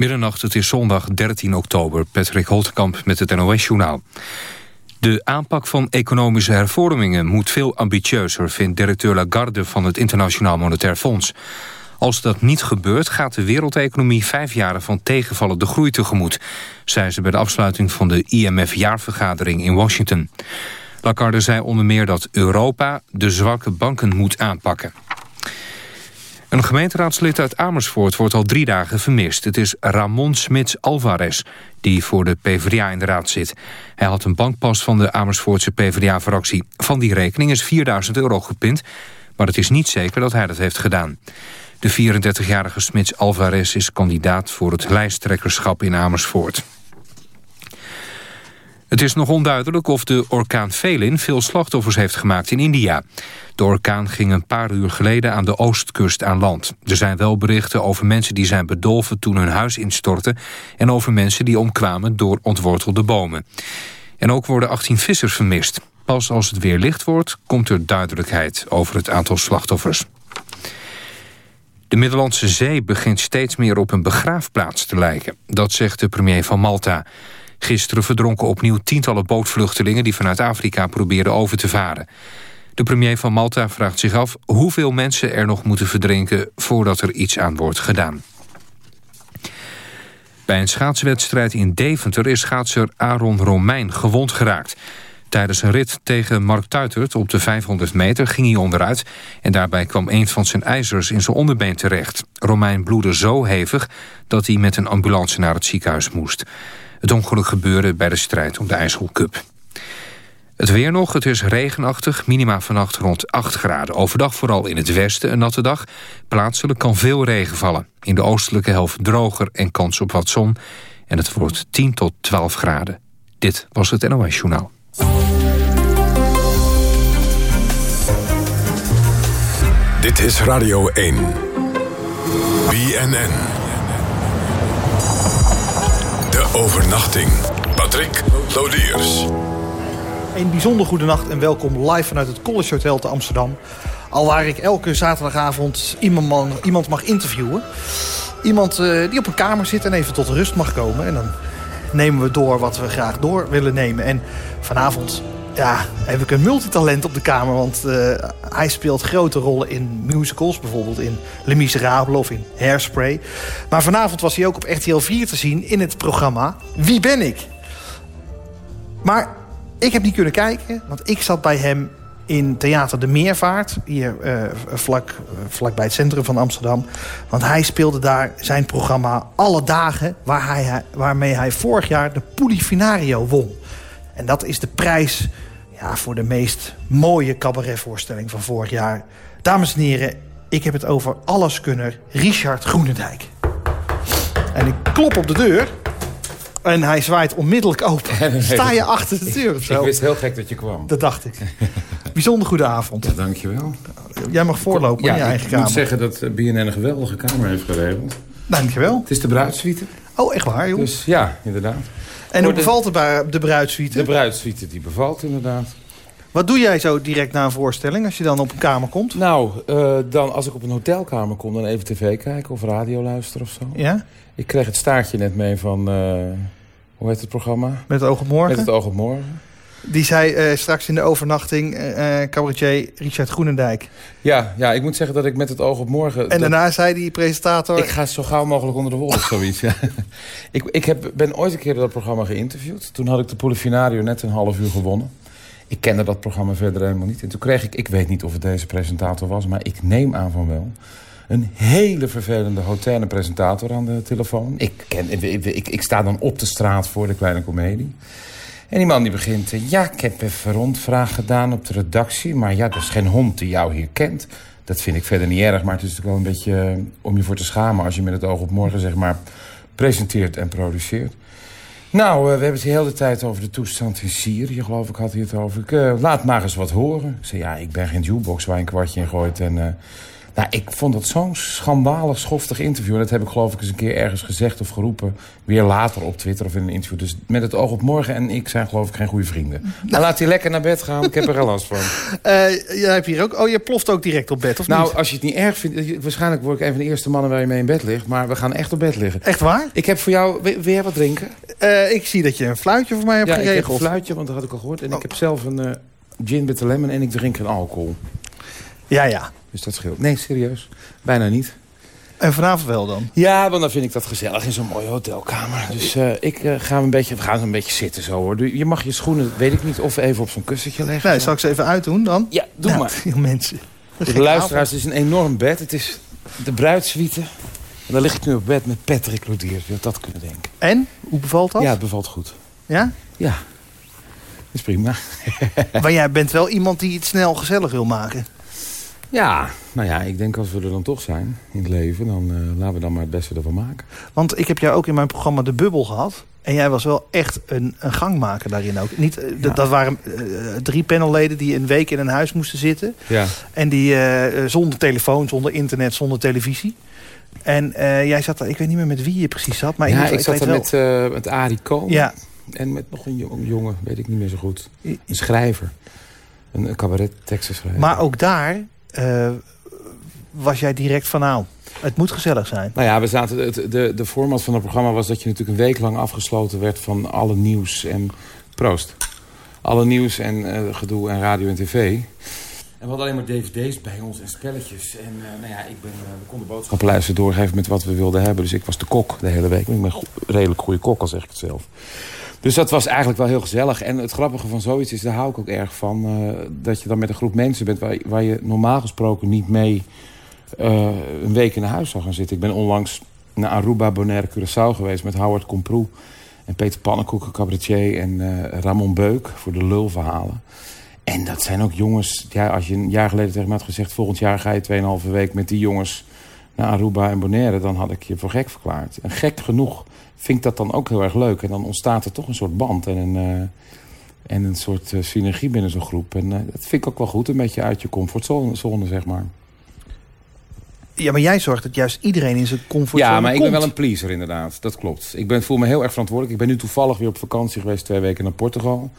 Middernacht, het is zondag 13 oktober. Patrick Holtkamp met het NOS-journaal. De aanpak van economische hervormingen moet veel ambitieuzer... vindt directeur Lagarde van het Internationaal Monetair Fonds. Als dat niet gebeurt, gaat de wereldeconomie vijf jaren van tegenvallende groei tegemoet... zei ze bij de afsluiting van de IMF-jaarvergadering in Washington. Lagarde zei onder meer dat Europa de zwakke banken moet aanpakken. Een gemeenteraadslid uit Amersfoort wordt al drie dagen vermist. Het is Ramon Smits Alvarez, die voor de PvdA in de raad zit. Hij had een bankpas van de Amersfoortse PvdA-fractie. Van die rekening is 4000 euro gepind, maar het is niet zeker dat hij dat heeft gedaan. De 34-jarige Smits Alvarez is kandidaat voor het lijsttrekkerschap in Amersfoort. Het is nog onduidelijk of de orkaan Felin veel slachtoffers heeft gemaakt in India. De orkaan ging een paar uur geleden aan de oostkust aan land. Er zijn wel berichten over mensen die zijn bedolven toen hun huis instortte... en over mensen die omkwamen door ontwortelde bomen. En ook worden 18 vissers vermist. Pas als het weer licht wordt, komt er duidelijkheid over het aantal slachtoffers. De Middellandse Zee begint steeds meer op een begraafplaats te lijken. Dat zegt de premier van Malta. Gisteren verdronken opnieuw tientallen bootvluchtelingen... die vanuit Afrika probeerden over te varen. De premier van Malta vraagt zich af hoeveel mensen er nog moeten verdrinken... voordat er iets aan wordt gedaan. Bij een schaatswedstrijd in Deventer is schaatser Aaron Romein gewond geraakt. Tijdens een rit tegen Mark Tuitert op de 500 meter ging hij onderuit... en daarbij kwam een van zijn ijzers in zijn onderbeen terecht. Romein bloedde zo hevig dat hij met een ambulance naar het ziekenhuis moest. Het ongeluk gebeurde bij de strijd om de IJssel. Het weer nog, het is regenachtig, minima vannacht rond 8 graden. Overdag vooral in het westen een natte dag. Plaatselijk kan veel regen vallen. In de oostelijke helft droger en kans op wat zon. En het wordt 10 tot 12 graden. Dit was het NOS Journaal. Dit is Radio 1. BNN. Overnachting. Patrick Lodiers. Een bijzonder goede nacht en welkom live vanuit het College Hotel te Amsterdam. Al waar ik elke zaterdagavond iemand, man, iemand mag interviewen. Iemand uh, die op een kamer zit en even tot rust mag komen. En dan nemen we door wat we graag door willen nemen. En vanavond ja, heb ik een multitalent op de kamer. Want uh, hij speelt grote rollen in musicals. Bijvoorbeeld in Les Miserables of in Hairspray. Maar vanavond was hij ook op RTL 4 te zien in het programma Wie ben ik? Maar ik heb niet kunnen kijken, want ik zat bij hem in Theater de Meervaart. Hier uh, vlak, vlak bij het centrum van Amsterdam. Want hij speelde daar zijn programma Alle Dagen... Waar hij, waarmee hij vorig jaar de Polifinario won. En dat is de prijs ja, voor de meest mooie cabaretvoorstelling van vorig jaar. Dames en heren, ik heb het over alleskunner Richard Groenendijk. En ik klop op de deur en hij zwaait onmiddellijk open. Sta je achter de deur of zo? Ik wist heel gek dat je kwam. Dat dacht ik. Bijzonder goede avond. Ja, dankjewel. Jij mag voorlopen in je eigen kamer. Ik moet zeggen dat BNN een geweldige kamer heeft geregeld. Dankjewel. Het is de bruidsuite. Oh, echt waar, joh? Dus ja, inderdaad. En hoe bevalt de, de bruidsuite? De bruidsuite, die bevalt inderdaad. Wat doe jij zo direct na een voorstelling als je dan op een kamer komt? Nou, uh, dan als ik op een hotelkamer kom, dan even tv kijken of radio luisteren of zo. Ja? Ik kreeg het staartje net mee van, uh, hoe heet het programma? Met het oog op morgen? Met het oog op morgen. Die zei uh, straks in de overnachting, uh, cabaretier Richard Groenendijk. Ja, ja, ik moet zeggen dat ik met het oog op morgen... En dat... daarna zei die presentator... Ik ga zo gauw mogelijk onder de wol of zoiets. ja. ik ik heb, ben ooit een keer dat programma geïnterviewd. Toen had ik de Polifinario net een half uur gewonnen. Ik kende dat programma verder helemaal niet. En toen kreeg ik, ik weet niet of het deze presentator was... maar ik neem aan van wel... een hele vervelende hoterne presentator aan de telefoon. Ik, ken, ik, ik, ik sta dan op de straat voor de kleine komedie. En die man die begint... ja, ik heb even rondvraag gedaan op de redactie... maar ja, er is geen hond die jou hier kent. Dat vind ik verder niet erg, maar het is natuurlijk wel een beetje... om je voor te schamen als je met het oog op morgen zeg maar... presenteert en produceert. Nou, uh, we hebben het de hele tijd over de toestand in Syrië, geloof ik, had hij het over. Uh, laat maar eens wat horen. Ik zei, ja, ik ben geen jukebox waar je een kwartje in gooit. En, Nou, ik vond dat zo'n schandalig schoftig interview. En dat heb ik geloof ik eens een keer ergens gezegd of geroepen. Weer later op Twitter of in een interview. Dus met het oog op morgen en ik zijn geloof ik geen goede vrienden. Nou, laat hij lekker naar bed gaan. Ik heb er geen last van. Uh, jij hebt hier ook... Oh, je ploft ook direct op bed, of nou, niet? als je het niet erg vindt... Waarschijnlijk word ik een van de eerste mannen waar je mee in bed ligt. Maar we gaan echt op bed liggen. Echt waar? Ik heb voor jou... Wil, wil jij wat drinken? Uh, ik zie dat je een fluitje voor mij hebt ja, geregeld. ik heb een fluitje, want dat had ik al gehoord. En oh. ik heb zelf een uh, gin met lemon en ik drink een alcohol. Ja, ja. Dus dat scheelt. Nee, serieus. Bijna niet. En vanavond wel dan? Ja, want dan vind ik dat gezellig in zo'n mooie hotelkamer. Dus uh, ik uh, ga een beetje, we gaan een beetje zitten zo hoor. Je mag je schoenen, weet ik niet, of even op zo'n kussentje leggen. Nee, zal ik ze even uitdoen dan? Ja, doe nou, maar. Veel mensen. De luisteraars, het is een enorm bed. Het is de bruidsuite. En dan lig ik nu op bed met Patrick Lodiers. Je had dat kunnen denken. En? Hoe bevalt dat? Ja, het bevalt goed. Ja? Ja. Dat is prima. maar jij bent wel iemand die het snel gezellig wil maken. Ja, nou ja, ik denk als we er dan toch zijn in het leven... dan uh, laten we dan maar het beste ervan maken. Want ik heb jou ook in mijn programma De Bubbel gehad. En jij was wel echt een, een gangmaker daarin ook. Niet, uh, ja. Dat waren uh, drie panelleden die een week in een huis moesten zitten. Ja. En die zonder telefoon, zonder internet, zonder televisie. En jij zat daar, ik weet niet meer met wie je precies zat. Maar ja, ik, ik zat er met, met Arie. Ja. En met nog een jongen, weet ik niet meer zo goed. Een schrijver. Een, een cabaret tekstenschrijver. Maar ook daar uh, was jij direct van nou, het moet gezellig zijn. Nou ja, we zaten, het, de, de format van het programma was dat je natuurlijk een week lang afgesloten werd van alle nieuws en proost. Alle nieuws en uh, gedoe en radio en tv. En we hadden alleen maar dvd's bij ons en spelletjes. En uh, nou ja, ik ben, we konden boodschappenlijsten doorgeven met wat we wilden hebben. Dus ik was de kok de hele week. Ik ben redelijk goede kok, al zeg ik het zelf. Dus dat was eigenlijk wel heel gezellig. En het grappige van zoiets is, daar hou ik ook erg van... Uh, dat je dan met een groep mensen bent waar, waar je normaal gesproken niet mee... Uh, een week in huis zou gaan zitten. Ik ben onlangs naar Aruba, Bonaire, Curaçao geweest... met Howard Comproe en Peter Pannenkoek, cabaretier... en uh, Ramon Beuk voor de lulverhalen. En dat zijn ook jongens... Ja, als je een jaar geleden tegen me had gezegd... volgend jaar ga je 2,5 week met die jongens naar Aruba en Bonaire... dan had ik je voor gek verklaard. En gek genoeg vind ik dat dan ook heel erg leuk. En dan ontstaat er toch een soort band en een, uh, en een soort uh, synergie binnen zo'n groep. En uh, dat vind ik ook wel goed, een beetje uit je comfortzone, zeg maar. Ja, maar jij zorgt dat juist iedereen in zijn comfortzone Ja, maar komt. ik ben wel een pleaser inderdaad, dat klopt. Ik ben, voel me heel erg verantwoordelijk. Ik ben nu toevallig weer op vakantie geweest, twee weken naar Portugal.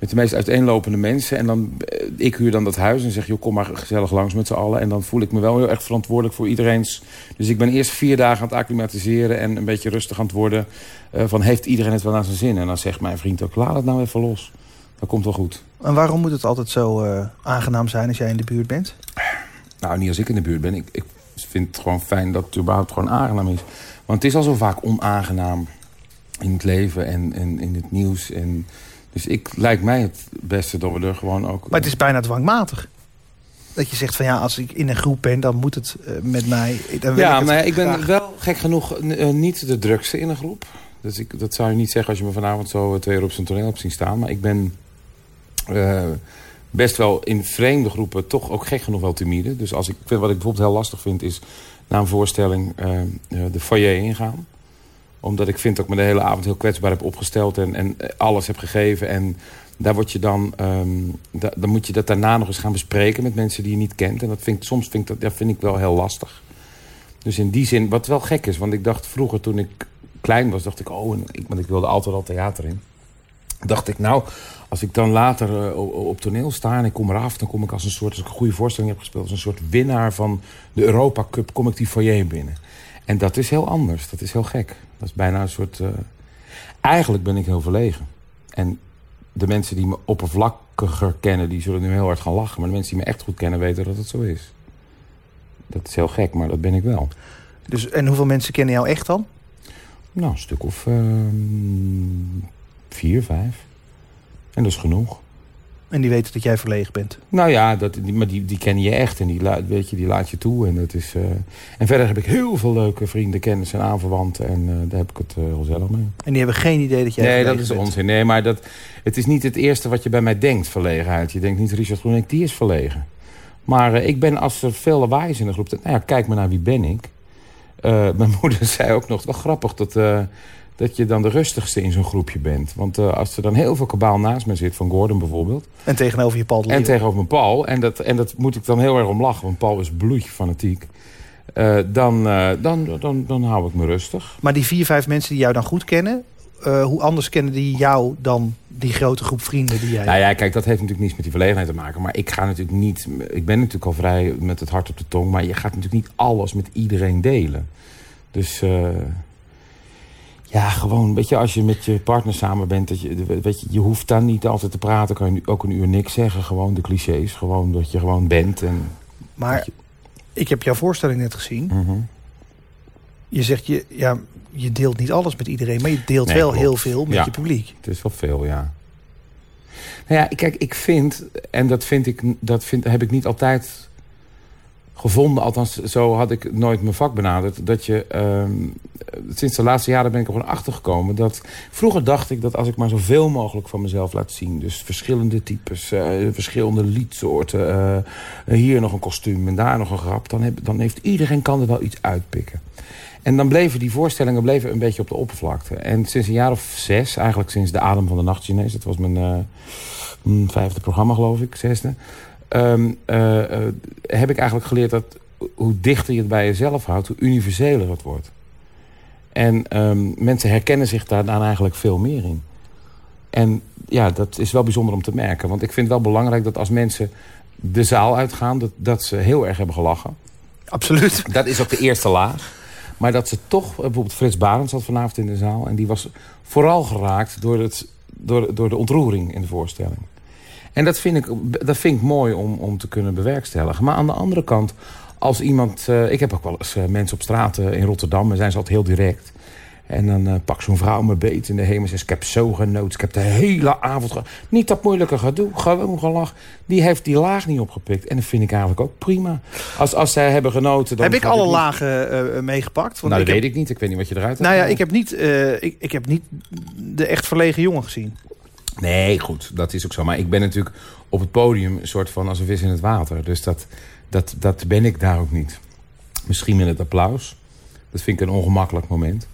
Met de meest uiteenlopende mensen. En dan, ik huur dan dat huis en zeg, joh, kom maar gezellig langs met z'n allen. En dan voel ik me wel heel erg verantwoordelijk voor iedereen's... Dus ik ben eerst vier dagen aan het acclimatiseren en een beetje rustig aan het worden. Uh, van, heeft iedereen het wel naar zijn zin? En dan zegt mijn vriend ook, laat het nou even los. Dat komt wel goed. En waarom moet het altijd zo uh, aangenaam zijn als jij in de buurt bent? Nou, niet als ik in de buurt ben. Ik, ik vind het gewoon fijn dat het überhaupt gewoon aangenaam is. Want het is al zo vaak onaangenaam in het leven en, en in het nieuws en... Dus ik lijkt mij het beste dat we er gewoon ook... Maar het is bijna dwangmatig. Dat je zegt van ja, als ik in een groep ben, dan moet het uh, met mij... Dan ja, ik maar ik ben wel gek genoeg uh, niet de drukste in een groep. Dus ik, dat zou je niet zeggen als je me vanavond zo twee uur op zijn toneel hebt zien staan. Maar ik ben uh, best wel in vreemde groepen toch ook gek genoeg wel timide. Dus als ik, wat ik bijvoorbeeld heel lastig vind is na een voorstelling de foyer ingaan omdat ik vind dat ik me de hele avond heel kwetsbaar heb opgesteld en, en alles heb gegeven. En daar word je dan, da, dan moet je dat daarna nog eens gaan bespreken met mensen die je niet kent. En dat vind ik, soms vind ik dat, dat vind ik wel heel lastig. Dus in die zin, wat wel gek is, want ik dacht vroeger toen ik klein was, dacht ik, oh, en ik, want ik wilde altijd al theater in. Dacht ik, nou, als ik dan later op, op toneel sta en ik kom eraf, dan kom ik als een soort, als ik een goede voorstelling heb gespeeld, als een soort winnaar van de Europa Cup, kom ik die foyer binnen. En dat is heel anders, dat is heel gek. Dat is bijna een soort... Uh... Eigenlijk ben ik heel verlegen. En de mensen die me oppervlakkiger kennen... die zullen nu heel hard gaan lachen. Maar de mensen die me echt goed kennen weten dat het zo is. Dat is heel gek, maar dat ben ik wel. Dus, en hoeveel mensen kennen jou echt dan? Nou, een stuk of uh, vier, vijf. En dat is genoeg. En die weten dat jij verlegen bent? Nou ja, dat, die, maar die, die kennen je echt en die, weet je, die laat je toe. En, dat is, uh... en verder heb ik heel veel leuke vrienden, kennissen en aanverwanten. En uh, daar heb ik het uh, heel zelf mee. En die hebben geen idee dat jij Nee, dat is bent. onzin. Nee, maar dat, het is niet het eerste wat je bij mij denkt, verlegenheid. Je denkt niet, Richard Groenek, die is verlegen. Maar ik ben, als er veel lawaai is in de groep... Nou ja, kijk maar naar wie ben ik. mijn moeder zei ook nog, wel grappig dat... dat je dan de rustigste in zo'n groepje bent. Want uh, als er dan heel veel kabaal naast me zit, van Gordon bijvoorbeeld... En tegenover je Paul En tegenover mijn Paul. En dat, en dat moet ik dan heel erg om lachen, want Paul is bloedje fanatiek. Uh, dan, uh, dan, dan, dan hou ik me rustig. Maar die vier, vijf mensen die jou dan goed kennen... hoe anders kennen die jou dan die grote groep vrienden die jij Nou ja, kijk, dat heeft natuurlijk niets met die verlegenheid te maken. Maar ik ga natuurlijk niet... Ik ben natuurlijk al vrij met het hart op de tong. Maar je gaat natuurlijk niet alles met iedereen delen. Dus... Ja, gewoon, weet je, als je met je partner samen bent... Dat je, weet je, je hoeft dan niet altijd te praten. Kan je ook een uur niks zeggen. Gewoon de clichés. Gewoon dat je gewoon bent. En maar ik heb jouw voorstelling net gezien. Mhm. Je zegt, je, ja, je deelt niet alles met iedereen... maar je deelt wel heel veel met je publiek. Het is wel veel, ja. Nou ja, kijk, ik vind... en dat, vind ik, dat vind, heb ik niet altijd gevonden. Althans, zo had ik nooit mijn vak benaderd. Dat je, uh, sinds de laatste jaren ben ik er gewoon achter gekomen. Dat, vroeger dacht ik dat als ik maar zoveel mogelijk van mezelf laat zien. Dus verschillende types, uh, verschillende liedsoorten. Uh, hier nog een kostuum en daar nog een grap. Dan, heb, dan heeft iedereen kan er wel iets uitpikken. En dan bleven die voorstellingen bleven een beetje op de oppervlakte. En sinds een jaar of zes, eigenlijk sinds De Adem van de Nacht Chinees... dat was mijn, uh, mijn vijfde programma, geloof ik, zesde... Um, uh, uh, heb ik eigenlijk geleerd dat hoe dichter je het bij jezelf houdt... hoe universeler het wordt. En um, mensen herkennen zich daar dan eigenlijk veel meer in. En ja, dat is wel bijzonder om te merken. Want ik vind het wel belangrijk dat als mensen de zaal uitgaan... dat, dat ze heel erg hebben gelachen. Absoluut. Dat is ook de eerste laag. Maar dat ze toch... Bijvoorbeeld Frits Barend zat vanavond in de zaal... en die was vooral geraakt door, het, door, door de ontroering in de voorstelling. En dat vind ik, dat vind ik mooi om, om te kunnen bewerkstelligen. Maar aan de andere kant, als iemand... Uh, ik heb ook wel eens uh, mensen op straat uh, in Rotterdam... en zijn ze altijd heel direct. En dan pak zo'n vrouw me beet in de hemel en zegt... ik heb zo genood, ik heb de hele avond... Ge niet dat moeilijke gedoe, gewoon gelach. Die heeft die laag niet opgepikt. En dat vind ik eigenlijk ook prima. Als, als zij hebben genoten... Dan heb ik alle lagen meegepakt? Want nou, dat weet ik niet. Ik weet niet wat je eruit hebt. Nou ja, ik heb, niet, ik, ik heb niet de echt verlegen jongen gezien. Nee, goed, dat is ook zo. Maar ik ben natuurlijk op het podium een soort van als een vis in het water. Dus dat, dat, dat ben ik daar ook niet. Misschien met het applaus. Dat vind ik een ongemakkelijk moment.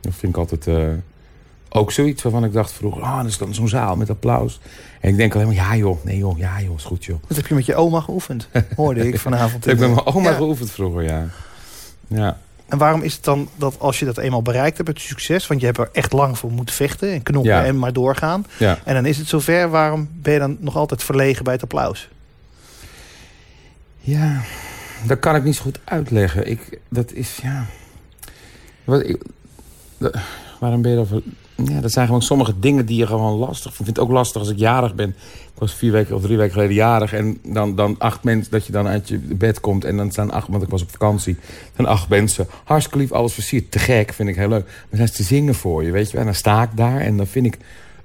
Dat vind ik altijd uh, ook zoiets waarvan ik dacht vroeger... ah, oh, is dan zo'n zaal met applaus. En ik denk alleen maar, ja joh, nee joh, ja joh, is goed joh. Dat heb je met je oma geoefend, hoorde ik vanavond. dat heb ik met mijn oma ja. geoefend vroeger, ja. Ja. En waarom is het dan dat als je dat eenmaal bereikt hebt, het succes... want je hebt er echt lang voor moeten vechten en knoppen ja. en maar doorgaan... Ja. en dan is het zover, waarom ben je dan nog altijd verlegen bij het applaus? Ja, dat kan ik niet zo goed uitleggen. Ik, dat is, ja... Wat, ik, dat, waarom ben je dat... Ja, dat zijn gewoon sommige dingen die je gewoon lastig vindt. Ik vind het ook lastig als ik jarig ben. Ik was vier weken of drie weken geleden jarig. En dan, dan acht mensen, dat je dan uit je bed komt. En dan staan acht, want ik was op vakantie. Dan acht mensen. Hartstikke lief, alles versierd. Te gek, vind ik heel leuk. Maar zijn ze te zingen voor je, weet je. En dan sta ik daar en dan vind ik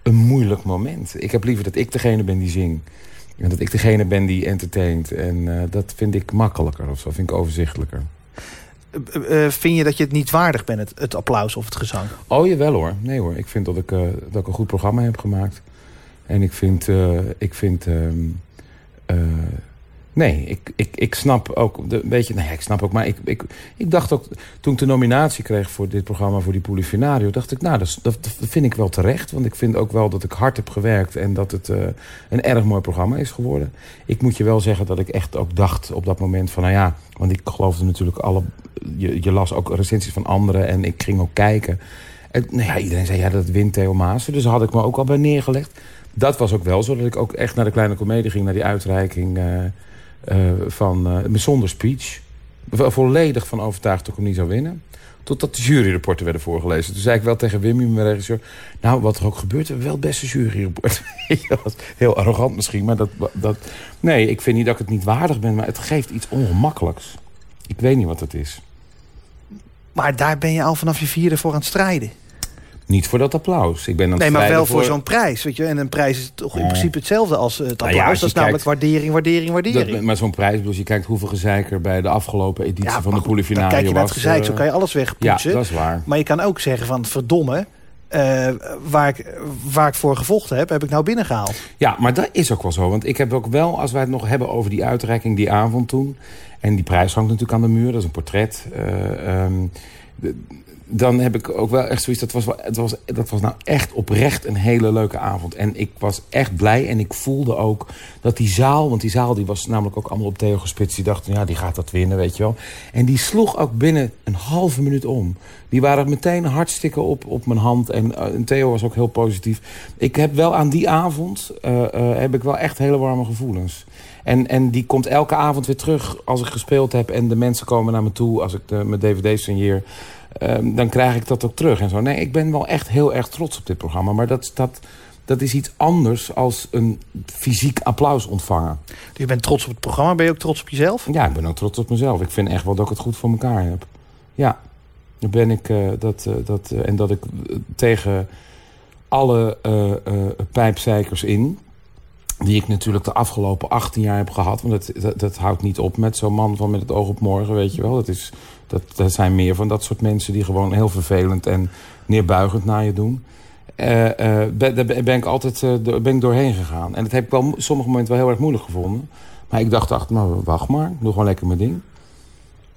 een moeilijk moment. Ik heb liever dat ik degene ben die zingt. En dat ik degene ben die entertaint. En uh, dat vind ik makkelijker of zo. Vind ik overzichtelijker. Uh, vind je dat je het niet waardig bent, het, applaus of het gezang? Oh, jawel hoor. Nee hoor. Ik vind dat ik, uh, dat ik een goed programma heb gemaakt. En ik vind... Ik vind nee, ik, ik, ik snap ook... De, weet je, nee, ik snap ook... Maar ik, ik, ik dacht ook... Toen ik de nominatie kreeg voor dit programma... voor die Polifinario... dacht ik, nou, dat, dat, dat vind ik wel terecht. Want ik vind ook wel dat ik hard heb gewerkt... en dat het een erg mooi programma is geworden. Ik moet je wel zeggen dat ik echt ook dacht op dat moment van... nou ja, want ik geloofde natuurlijk alle je, je, las ook recensies van anderen en ik ging ook kijken. En nou ja, iedereen zei, ja, dat wint Theo Maassen. Dus had ik me ook al bij neergelegd. Dat was ook wel zo, dat ik ook echt naar de Kleine Comedie ging... naar die uitreiking uh, uh, van uh, zonder speech. Volledig van overtuigd dat ik hem niet zou winnen. Totdat de juryrapporten werden voorgelezen. Toen zei ik wel tegen Wimmy, mijn regisseur... nou, wat er ook gebeurt, we wel het beste juryrapport. dat was heel arrogant misschien, maar dat, dat... Nee, ik vind niet dat ik het niet waardig ben... maar het geeft iets ongemakkelijks. Ik weet niet wat het is. Maar daar ben je al vanaf je vierde voor aan het strijden. Niet voor dat applaus. Ik ben aan nee, maar wel voor, voor zo'n prijs. Weet je? En een prijs is toch in ja. principe hetzelfde als het applaus. Nou ja, dat is namelijk kijkt, waardering, waardering, waardering. Dat, maar zo'n prijs, als je kijkt hoeveel gezeik er bij de afgelopen editie ja, van de Polifinario was. kijk je naar het gezeik, zo kan je alles wegpoetsen. Ja, dat is waar. Maar je kan ook zeggen van verdomme... Uh, waar, ik, waar ik voor gevochten heb, heb ik nou binnengehaald. Ja, maar dat is ook wel zo. Want ik heb ook wel, als wij het nog hebben over die uitreiking die avond toen... en die prijs hangt natuurlijk aan de muur, dat is een portret... Uh, um, dan heb ik ook wel echt zoiets... Dat was, wel, het was, dat was nou echt oprecht een hele leuke avond. En ik was echt blij en ik voelde ook dat die zaal... want die zaal die was namelijk ook allemaal op Theo gespitst. Die dachten, ja, die gaat dat winnen, weet je wel. En die sloeg ook binnen een halve minuut om. Die waren meteen hartstikke op, op mijn hand. En, uh, en Theo was ook heel positief. Ik heb wel aan die avond... Uh, uh, heb ik wel echt hele warme gevoelens. En, en die komt elke avond weer terug als ik gespeeld heb... en de mensen komen naar me toe als ik de, mijn dvd signeer... Um, dan krijg ik dat ook terug en zo. Nee, ik ben wel echt heel erg trots op dit programma. Maar dat, dat, dat is iets anders als een fysiek applaus ontvangen. Dus je bent trots op het programma. Ben je ook trots op jezelf? Ja, ik ben ook trots op mezelf. Ik vind echt wel dat ik het goed voor elkaar heb. Ja, dan ben ik uh, dat... Uh, dat uh, en dat ik tegen alle pijpzeikers in die ik natuurlijk de afgelopen 18 jaar heb gehad. Want dat, dat, houdt niet op met zo'n man van met het oog op morgen, weet je wel. Dat, is, dat, dat zijn meer van dat soort mensen die gewoon heel vervelend en neerbuigend naar je doen. Uh, ben, daar ben ik altijd uh, ben ik doorheen gegaan. En dat heb ik wel sommige momenten wel heel erg moeilijk gevonden. Maar ik dacht, ach, nou, wacht maar, doe gewoon lekker mijn ding.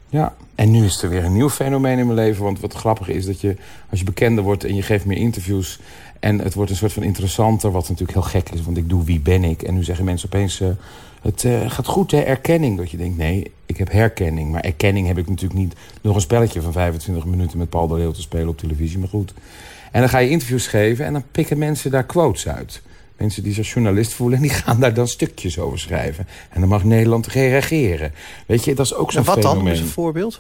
Ja, en nu is er weer een nieuw fenomeen in mijn leven. Want wat grappig is dat je, als je bekender wordt en je geeft meer interviews... en het wordt een soort van interessanter, wat natuurlijk heel gek is... want ik doe wie ben ik. En nu zeggen mensen opeens, uh, het uh, gaat goed hè, erkenning. Dat je denkt, nee, ik heb herkenning. Maar erkenning heb ik natuurlijk niet nog een spelletje van 25 minuten... met Paul de Leeuw te spelen op televisie, maar goed. En dan ga je interviews geven en dan pikken mensen daar quotes uit... Mensen die zich journalist voelen, en die gaan daar dan stukjes over schrijven. En dan mag Nederland reageren. Weet je, dat is ook zo'n Wat dan, is een voorbeeld?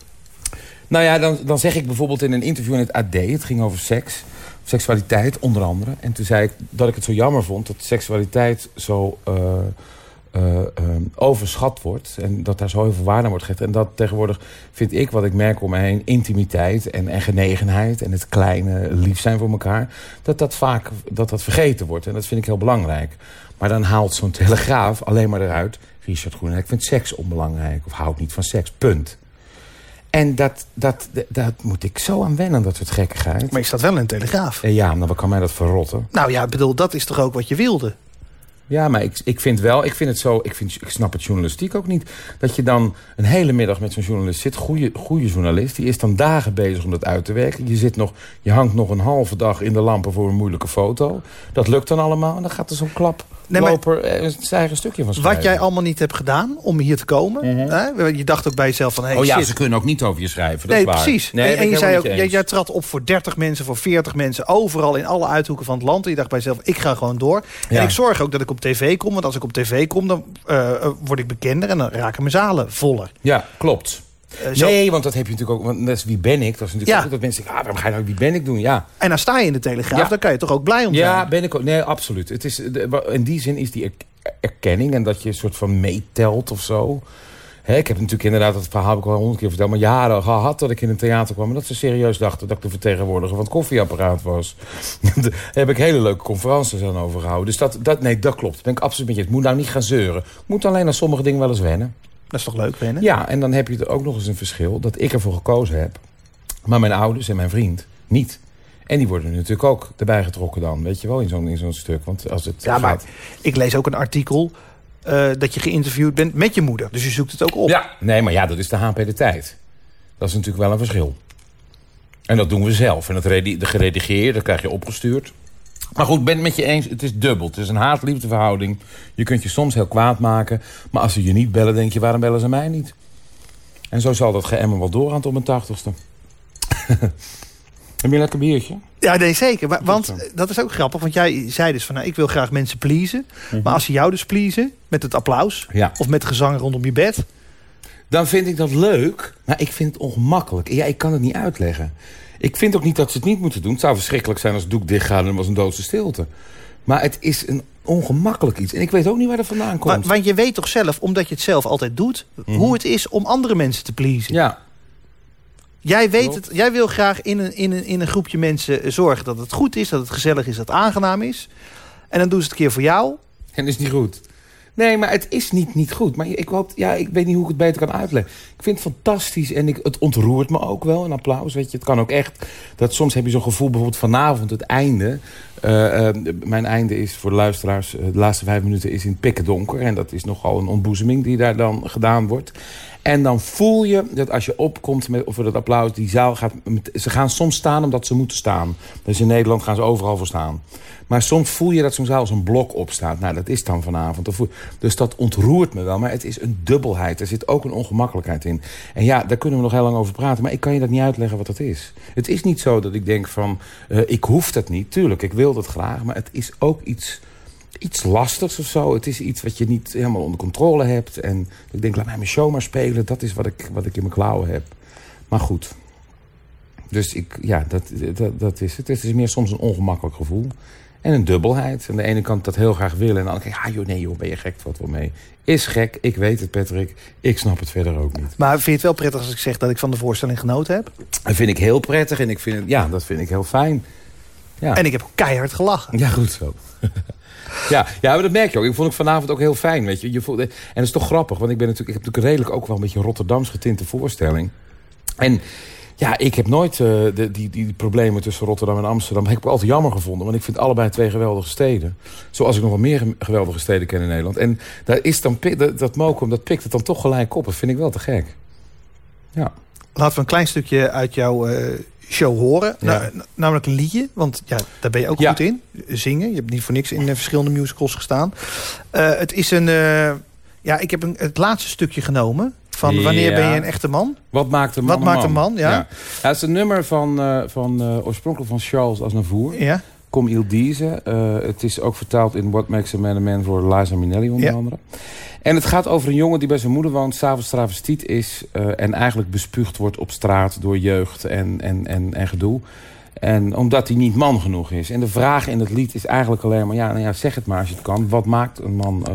Nou ja, dan, dan zeg ik bijvoorbeeld in een interview in het AD... het ging over seks, seksualiteit onder andere. En toen zei ik dat ik het zo jammer vond... dat seksualiteit zo uh, uh, uh, overschat wordt. En dat daar zo heel veel waarde aan wordt gegeven. En dat tegenwoordig vind ik, wat ik merk om me heen... intimiteit en, en genegenheid en het kleine lief zijn voor elkaar... dat dat vaak dat dat vergeten wordt. En dat vind ik heel belangrijk. Maar dan haalt zo'n telegraaf alleen maar eruit... Richard Groenendijk vindt seks onbelangrijk. Of houdt niet van seks, punt. En dat, dat, dat, dat, moet ik zo aan wennen, dat soort gekkigheid. Maar je staat wel in een telegraaf. Ja, maar wat kan mij dat verrotten? Nou ja, ik bedoel, dat is toch ook wat je wilde? Ja, maar ik, ik vind wel, ik vind het zo, ik, vind, ik snap het journalistiek ook niet. Dat je dan een hele middag met zo'n journalist zit, goede, goede journalist. Die is dan dagen bezig om dat uit te werken. Je, zit nog, je hangt nog een halve dag in de lampen voor een moeilijke foto. Dat lukt dan allemaal en dan gaat er zo'n klap nee, loper een eigen stukje van schrijven. Wat jij allemaal niet hebt gedaan om hier te komen. Mm -hmm. hè? Je dacht ook bij jezelf van... Hey, oh ja, shit. ze kunnen ook niet over je schrijven, dat nee, is waar. Precies. Nee, en, en je zei ook, jij, jij trad op voor 30 mensen, voor 40 mensen... overal in alle uithoeken van het land. En je dacht bij jezelf, ik ga gewoon door. Ja. En ik zorg ook dat ik op tv kom. Want als ik op tv kom, dan uh, word ik bekender... en dan raken mijn zalen voller. Ja, klopt. Zo... Nee, want dat heb je natuurlijk ook. Want dat is wie ben ik. Dat is natuurlijk ja. ook dat mensen zeggen, ah, waarom ga je nou wie ben ik doen? Ja. En dan sta je in de Telegraaf, ja. dan kan je toch ook blij om zijn? Ja, ben ik ook. Nee, absoluut. Het is, in die zin is die er, erkenning en dat je een soort van meetelt of zo. He, ik heb natuurlijk inderdaad, dat verhaal heb ik al honderd keer verteld... maar jaren gehad dat ik in een theater kwam... en dat ze serieus dachten dat ik de vertegenwoordiger van het koffieapparaat was. Daar heb ik hele leuke conferences aan overgehouden. Dus dat, dat, nee, dat klopt. Ben ik absoluut met je. Het moet nou niet gaan zeuren. moet alleen aan sommige dingen wel eens wennen. Dat is toch leuk, wennen? Ja, en dan heb je er ook nog eens een verschil... dat ik ervoor gekozen heb, maar mijn ouders en mijn vriend niet... En die worden natuurlijk ook erbij getrokken dan, weet je wel, in zo'n zo'n stuk. Want als het ja, gaat... maar ik lees ook een artikel uh, dat je geïnterviewd bent met je moeder. Dus je zoekt het ook op. Ja, nee, maar ja, dat is de HP de tijd. Dat is natuurlijk wel een verschil. En dat doen we zelf. En dat de geredigeerd, dat krijg je opgestuurd. Maar goed, ik ben het met je eens, het is dubbel. Het is een haat-liefdeverhouding. Je kunt je soms heel kwaad maken. Maar als ze je niet bellen, denk je, waarom bellen ze mij niet? En zo zal dat geëmmer wel doorgaan tot mijn tachtigste. Heb je een lekker biertje? Ja, nee, zeker. Maar, want dat is ook grappig. Want jij zei dus van, nou, ik wil graag mensen pleasen. Mm -hmm. Maar als ze jou dus pleasen, met het applaus... Ja. of met gezang rondom je bed... dan vind ik dat leuk, maar ik vind het ongemakkelijk. Ja, ik kan het niet uitleggen. Ik vind ook niet dat ze het niet moeten doen. Het zou verschrikkelijk zijn als het doek dichtgaat en er was een doodse stilte. Maar het is een ongemakkelijk iets. En ik weet ook niet waar dat vandaan komt. Maar, want je weet toch zelf, omdat je het zelf altijd doet... Mm -hmm. hoe het is om andere mensen te pleasen. Ja, Jij weet het, jij wil graag in een, in, een, in een groepje mensen zorgen dat het goed is, dat het gezellig is, dat het aangenaam is. En dan doen ze het een keer voor jou. En is niet goed. Nee, maar het is niet, niet goed. Maar ik, hoop, ja, ik weet niet hoe ik het beter kan uitleggen. Ik vind het fantastisch en ik, het ontroert me ook wel. Een applaus, weet je. Het kan ook echt... Dat soms heb je zo'n gevoel, bijvoorbeeld vanavond het einde. Uh, uh, mijn einde is voor de luisteraars... Uh, de laatste vijf minuten is in pikken donker. En dat is nogal een ontboezeming die daar dan gedaan wordt. En dan voel je dat als je opkomt met, voor dat applaus, die zaal gaat... Ze gaan soms staan omdat ze moeten staan. Dus in Nederland gaan ze overal voor staan. Maar soms voel je dat zo'n zaal als een blok opstaat. Nou, dat is dan vanavond. Dus dat ontroert me wel. Maar het is een dubbelheid. Er zit ook een ongemakkelijkheid in. En ja, daar kunnen we nog heel lang over praten. Maar ik kan je dat niet uitleggen wat dat is. Het is niet zo dat ik denk van... Uh, ik hoef dat niet. Tuurlijk, ik wil dat graag. Maar het is ook iets iets lastigs of zo. Het is iets wat je niet helemaal onder controle hebt. En ik denk, laat mij mijn show maar spelen. Dat is wat ik, wat ik in mijn klauwen heb. Maar goed. Dus ik, ja, dat, dat, dat is het. Het is meer soms een ongemakkelijk gevoel. En een dubbelheid. Aan de ene kant dat heel graag willen. En dan denk ik, ah joh, nee joh, ben je gek, wat wel mee. Is gek, ik weet het Patrick. Ik snap het verder ook niet. Maar vind je het wel prettig als ik zeg dat ik van de voorstelling genoten heb? Dat vind ik heel prettig en ik vind het, ja, dat vind ik heel fijn. Ja. En ik heb keihard gelachen. Ja, goed zo. ja, ja, maar dat merk je ook. Ik vond het vanavond ook heel fijn, weet je. je voelde, en dat is toch grappig, want ik, ben natuurlijk, ik heb natuurlijk redelijk ook wel een beetje Rotterdams getinte voorstelling. En ja, ik heb nooit uh, de, die, die problemen tussen Rotterdam en Amsterdam... heb ik altijd jammer gevonden. Want ik vind allebei twee geweldige steden. Zoals ik nog wel meer geweldige steden ken in Nederland. En daar is dan, dat, dat Mokum, dat pikt het dan toch gelijk op. Dat vind ik wel te gek. Ja. Laten we een klein stukje uit jouw uh, show horen. Ja. namelijk een liedje, want ja, daar ben je ook ja. goed in. Zingen, je hebt niet voor niks in uh, verschillende musicals gestaan. het is een... ja, ik heb een, het laatste stukje genomen. Van wanneer ben je een echte man? Wat maakt een man Wat maakt een man, ja. ja. het is een nummer van, uh, van uh, oorspronkelijk van Charles Aznavour. Ja. Com il Dize. Uh, het is ook vertaald in What Makes a Man a Man voor Liza Minnelli onder andere. En het gaat over een jongen die bij zijn moeder woont, s'avonds travestiet is... en eigenlijk bespuugd wordt op straat door jeugd en, en, en, en gedoe. En omdat hij niet man genoeg is. En de vraag in het lied is eigenlijk alleen maar... ja, nou ja zeg het maar als je het kan. Wat maakt een man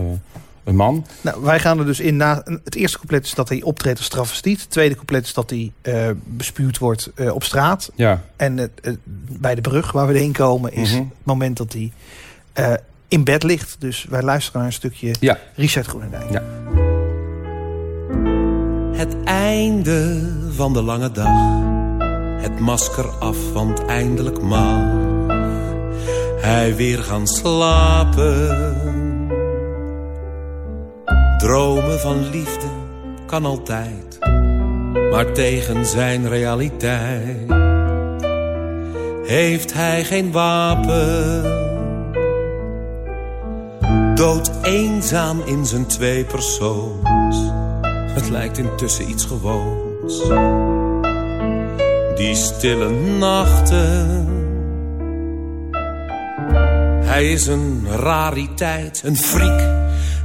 een man. Nou, wij gaan er dus in. Na, het eerste couplet is dat hij optreedt als travestiet. Het tweede couplet is dat hij uh, bespuwd wordt uh, op straat. Ja. En uh, bij de brug waar we heen komen is mm -hmm. het moment dat hij in bed ligt. Dus wij luisteren naar een stukje ja. Richard Groenendijk. Ja. Het einde van de lange dag. Het masker af, want eindelijk mag hij weer gaan slapen Dromen van liefde kan altijd, maar tegen zijn realiteit heeft hij geen wapen. Dood eenzaam in zijn twee persoons, het lijkt intussen iets gewoons. Die stille nachten. Hij is een rariteit, een freak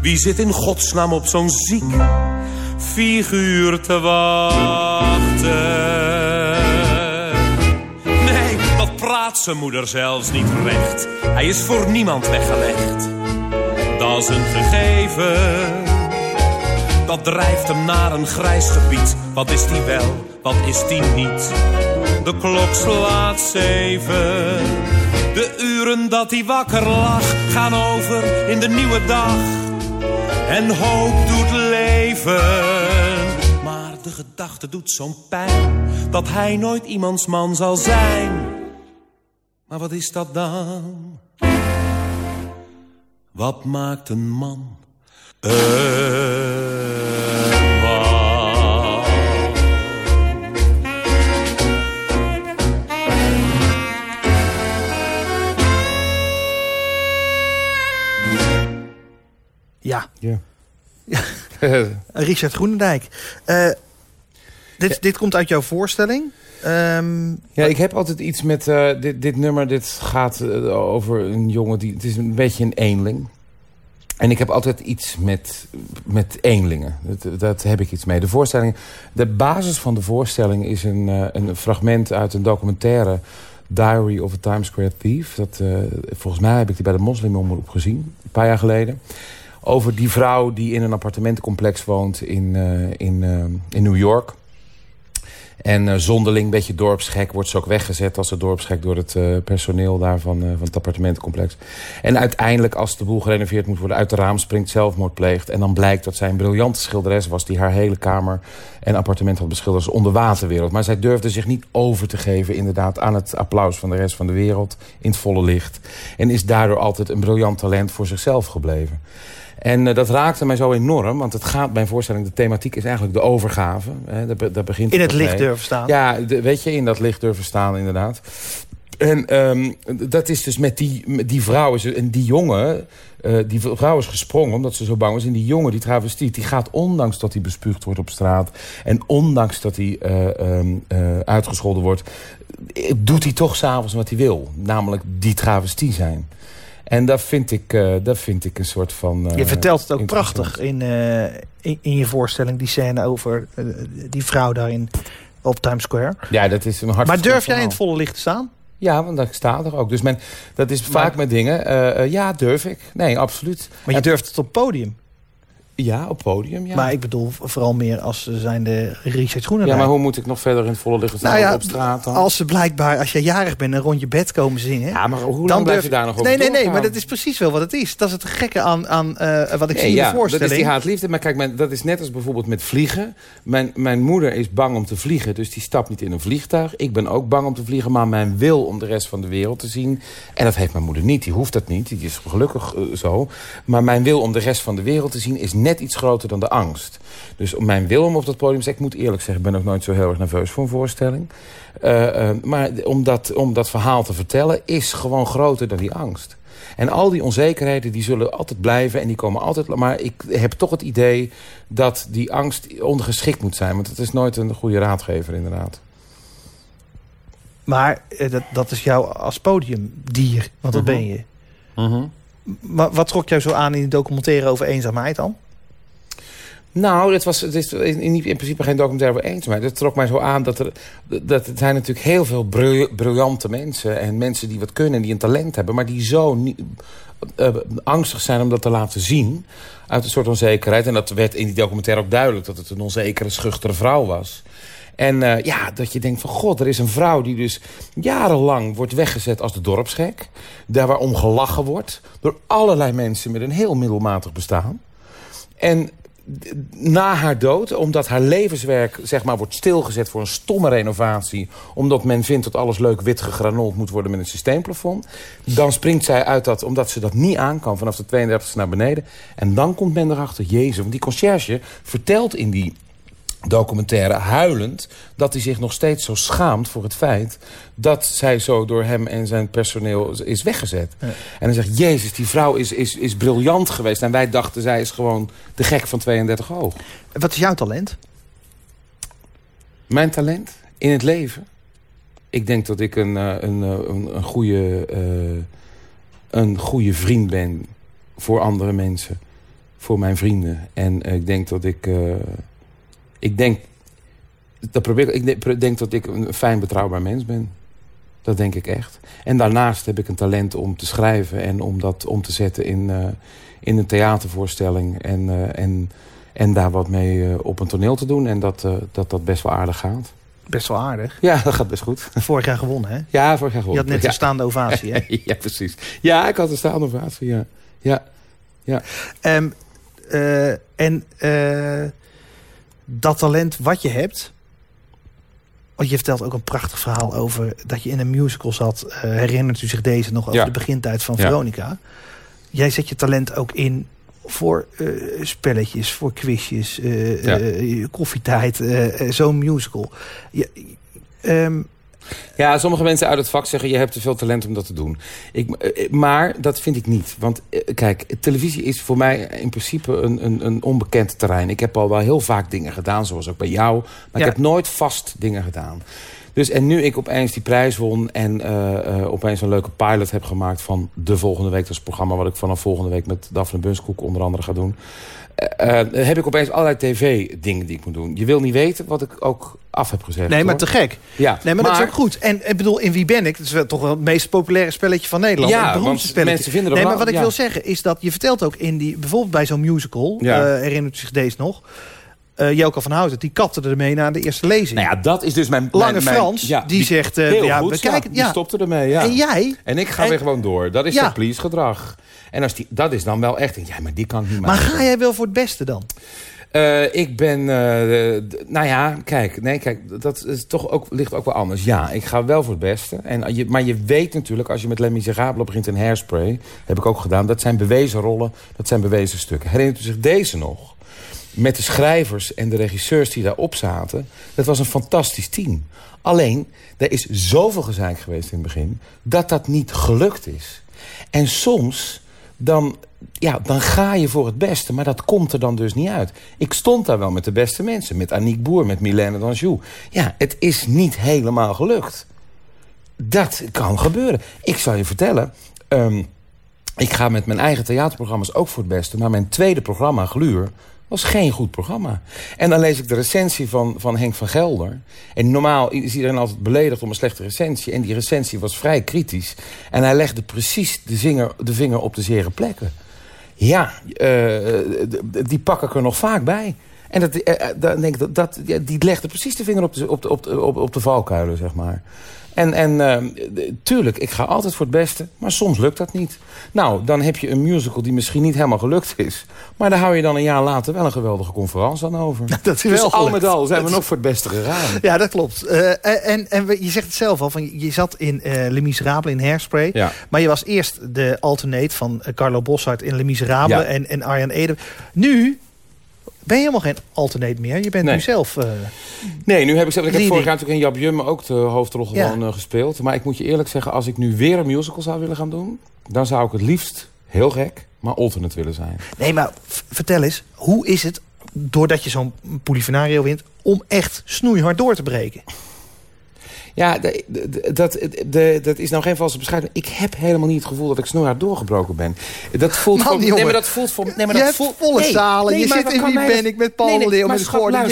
wie zit in godsnaam op zo'n ziek figuur te wachten? Nee, dat praat zijn moeder zelfs niet recht. Hij is voor niemand weggelegd. Dat is een gegeven. Dat drijft hem naar een grijs gebied. Wat is die wel, wat is die niet? De klok slaat zeven. Dat hij wakker lag, gaan over in de nieuwe dag en hoop doet leven. Maar de gedachte doet zo'n pijn dat hij nooit iemands man zal zijn. Maar wat is dat dan? Wat maakt een man? Een Ja. Ja. Richard Groenendijk. Uh, dit, dit komt uit jouw voorstelling. Um, ja, ik heb altijd iets met uh, dit, dit nummer. Dit gaat uh, over een jongen die... Het is een beetje een eenling. En ik heb altijd iets met, met eenlingen. Dat, dat heb ik iets mee. De voorstelling... De basis van de voorstelling is een, uh, een fragment uit een documentaire... Diary of a Times Square Thief. Dat, volgens mij heb ik die bij de moslimomroep gezien. Een paar jaar geleden over die vrouw die in een appartementencomplex woont in, uh, in, uh, in New York. En uh, zonderling, beetje dorpsgek, wordt ze ook weggezet als het dorpsgek door het personeel daar van, van het appartementencomplex. En uiteindelijk, als de boel gerenoveerd moet worden, uit de raam springt, zelfmoord pleegt. En dan blijkt dat zij een briljante schilderes was die haar hele kamer en appartement had beschilderd als onderwaterwereld. Maar zij durfde zich niet over te geven inderdaad aan het applaus van de rest van de wereld in het volle licht. En is daardoor altijd een briljant talent voor zichzelf gebleven. En uh, dat raakte mij zo enorm, want het gaat, mijn voorstelling, de thematiek is eigenlijk de overgave. Hè, dat, dat begint in het licht durven staan. Ja, de, weet je, in dat licht durven staan inderdaad. En um, dat is dus met die, die vrouw, en die jongen, uh, die vrouw is gesprongen omdat ze zo bang was. En die jongen, die travestiet, die gaat ondanks dat hij bespuugd wordt op straat... en ondanks dat hij uh, um, uh, uitgescholden wordt... doet hij toch s'avonds wat hij wil. Namelijk die travestie zijn. En dat vind ik, uh, dat vind ik een soort van... Uh, je vertelt het ook prachtig in, uh, in, in, je voorstelling, die scène over die vrouw daarin op Times Square. Ja, dat is een hart. Maar durf jij in het volle licht te staan? Ja, want dat staat er ook. Dus men, dat is vaak met dingen. Ja, durf ik. Nee, absoluut. Maar je durft het op podium? Ja, op podium, ja. Maar ik bedoel vooral meer als zijn de Richard Groenen. Ja, maar hoe moet ik nog verder in het volle liggen staan nou ja, op straat dan? Als ze blijkbaar, als je jarig bent, een rondje bed komen zingen. Ja, maar hoe lang blijf je daar nog op Nee, nee, nee, maar dat is precies wel wat het is. Dat is het gekke aan, aan uh, wat ik nee, zie ja, in de voorstelling. dat is die haatliefde. Maar kijk, mijn, dat is net als bijvoorbeeld met vliegen. Mijn, mijn moeder is bang om te vliegen, dus die stapt niet in een vliegtuig. Ik ben ook bang om te vliegen, maar mijn wil om de rest van de wereld te zien... en dat heeft mijn moeder niet, die hoeft dat niet. Die is gelukkig uh, zo. Maar mijn wil om de rest van de wereld te zien is net iets groter dan de angst. Dus mijn wil om op dat podium te ik moet eerlijk zeggen, ik ben ook nooit zo heel erg nerveus voor een voorstelling. Uh, uh, maar om dat, om dat verhaal te vertellen is gewoon groter dan die angst. En al die onzekerheden die zullen altijd blijven en die komen altijd... maar ik heb toch het idee dat die angst ondergeschikt moet zijn. Want het is nooit een goede raadgever inderdaad. Maar uh, dat, dat is jou als podiumdier, want dat uh -huh. ben je. Uh -huh. Maar wat trok jou zo aan in die documentaire over eenzaamheid dan? Nou, het, was, het is in, in, principe geen documentaire over eenzaamheid. Het trok mij zo aan dat er... Dat het zijn natuurlijk heel veel briljante mensen... en mensen die wat kunnen en die een talent hebben... maar die zo niet, uh, angstig zijn om dat te laten zien... uit een soort onzekerheid. En dat werd in die documentaire ook duidelijk... dat het een onzekere, schuchtere vrouw was. En uh, ja, dat je denkt van god, er is een vrouw die dus jarenlang wordt weggezet als de dorpsgek. Daar waarom gelachen wordt. Door allerlei mensen met een heel middelmatig bestaan. En na haar dood, omdat haar levenswerk zeg maar, wordt stilgezet voor een stomme renovatie... omdat men vindt dat alles leuk wit gegranold moet worden met een systeemplafond... dan springt zij uit dat, omdat ze dat niet aan kan, vanaf de 32e naar beneden... en dan komt men erachter, jezus, want die conciërge vertelt in die documentaire huilend... dat hij zich nog steeds zo schaamt voor het feit... dat zij zo door hem en zijn personeel is weggezet. Ja. En dan zegt, jezus, die vrouw is, is, is briljant geweest... en wij dachten, zij is gewoon de gek van 32 hoog. Wat is jouw talent? Mijn talent? In het leven? Ik denk dat ik een, een, een, een, goede, uh, een goede vriend ben voor andere mensen. Voor mijn vrienden. En ik denk dat ik... Ik denk, dat probeer, ik denk dat ik een fijn betrouwbaar mens ben. Dat denk ik echt. En daarnaast heb ik een talent om te schrijven... en om dat om te zetten in, uh, in een theatervoorstelling... en, uh, en, en daar wat mee uh, op een toneel te doen. En dat, dat dat best wel aardig gaat. Best wel aardig? Ja, dat gaat best goed. Vorig jaar gewonnen, hè? Ja, vorig jaar gewonnen. Je had net ja. een staande ovatie, hè? ja, precies. Ja, ik had een staande ovatie, ja. Ja, ja. Um, en dat talent wat je hebt... Want je vertelt ook een prachtig verhaal over dat je in een musical zat. Uh, herinnert u zich deze nog over ja. de begintijd van. Veronica? Jij zet je talent ook in voor uh, spelletjes, voor quizjes, uh, Ja. koffietijd, zo'n musical. Je, um, Ja, sommige mensen uit het vak zeggen... je hebt te veel talent om dat te doen. Ik, eh, maar dat vind ik niet. Want eh, kijk, televisie is voor mij in principe een, een, een onbekend terrein. Ik heb al wel heel vaak dingen gedaan, zoals ook bij jou. Maar Ja. ik heb nooit vast dingen gedaan. Dus en nu ik opeens die prijs won... en eh, eh, opeens een leuke pilot heb gemaakt van de volgende week... dat is het programma wat ik vanaf volgende week met Daphne Bunskoek onder andere ga doen... eh, heb ik opeens allerlei tv-dingen die ik moet doen. Je wil niet weten wat ik ook af heb gezegd. nee, maar te gek. Ja, Nee, maar, dat is ook goed. En ik bedoel, in Wie ben ik? Dat is wel toch wel het meest populaire spelletje van Nederland. Ja, het beroemdste spelletje. mensen vinden Nee, maar wat ik wil zeggen is dat je vertelt ook in die... bijvoorbeeld bij zo'n musical, Ja. eh, herinnert u zich deze nog... eh Jelka van Houten, die kapte ermee na de eerste lezing. Nou ja, dat is dus mijn... Lange mijn, mijn- Frans, ja, die zegt, eh, ja, goed, we kijken- die ja. stopte ermee, ja. En jij, En ik ga En- weer gewoon door. Dat is Ja. please gedrag. En als die, dat is dan wel echt... Ja, maar die kan ik niet maar maken. ga jij wel voor het beste dan? Uh, ik ben, uh, nou ja, kijk, nee, kijk, dat is toch ook, ligt ook wel anders. Ja, ik ga wel voor het beste. En je, maar je weet natuurlijk, als je met Les Miserables begint in Hairspray... heb ik ook gedaan, dat zijn bewezen rollen, dat zijn bewezen stukken. Herinnert u zich deze nog? Met de schrijvers en de regisseurs die daarop zaten. Dat was een fantastisch team. Alleen, er is zoveel gezeik geweest in het begin... dat dat niet gelukt is. En soms dan, ja, dan ga je voor het beste. Maar dat komt er dan dus niet uit. Ik stond daar wel met de beste mensen. Met Aniek Boer, met Milène Danjou. Ja, het is niet helemaal gelukt. Dat kan gebeuren. Ik zal je vertellen... Um, ik ga met mijn eigen theaterprogramma's ook voor het beste. Maar mijn tweede programma, Gluur, was geen goed programma. En dan lees ik de recensie van, van Henk van Gelder. En normaal is iedereen altijd beledigd om een slechte recensie. En die recensie was vrij kritisch. En hij legde precies de, zinger, de vinger op de zere plekken. Ja, uh, die pak ik er nog vaak bij. En dat, uh, dan denk dat, dat, die legde precies de vinger op de, op de, op de, op de valkuilen, zeg maar. En, en uh, tuurlijk, ik ga altijd voor het beste, maar soms lukt dat niet. Nou, dan heb je een musical die misschien niet helemaal gelukt is. Maar daar hou je dan een jaar later wel een geweldige conferentie aan over. Dat is dus wel al met al zijn we nog voor het beste gegaan. Ja, dat klopt. Uh, en, en je zegt het zelf al, van, je zat in uh, Les Miserables in Hairspray. Ja. Maar je was eerst de alternate van Carlo Bossart in Les Miserables ja. en, en Arjan Ede. Nu ben je helemaal geen alternate meer. Je bent nee. nu zelf... Uh, nee, nu heb ik zelf... Ik heb vorig jaar natuurlijk in Jab Jum ook de hoofdrol gewoon ja. uh, gespeeld. Maar ik moet je eerlijk zeggen, als ik nu weer een musical zou willen gaan doen... dan zou ik het liefst, heel gek, maar alternate willen zijn. Nee, maar vertel eens, hoe is het, doordat je zo'n Polifenario wint... om echt snoeihard door te breken? Ja, de, de, dat, de, dat is nou geen valse beschrijving. Ik heb helemaal niet het gevoel dat ik snoeihard doorgebroken ben. Dat voelt Man, voor, jongen. nee, maar dat voelt voor... Nee, maar je dat hebt voelt, volle nee, zalen. nee, je zit in Wie ben ik met Paul nee, Leeuw met. Je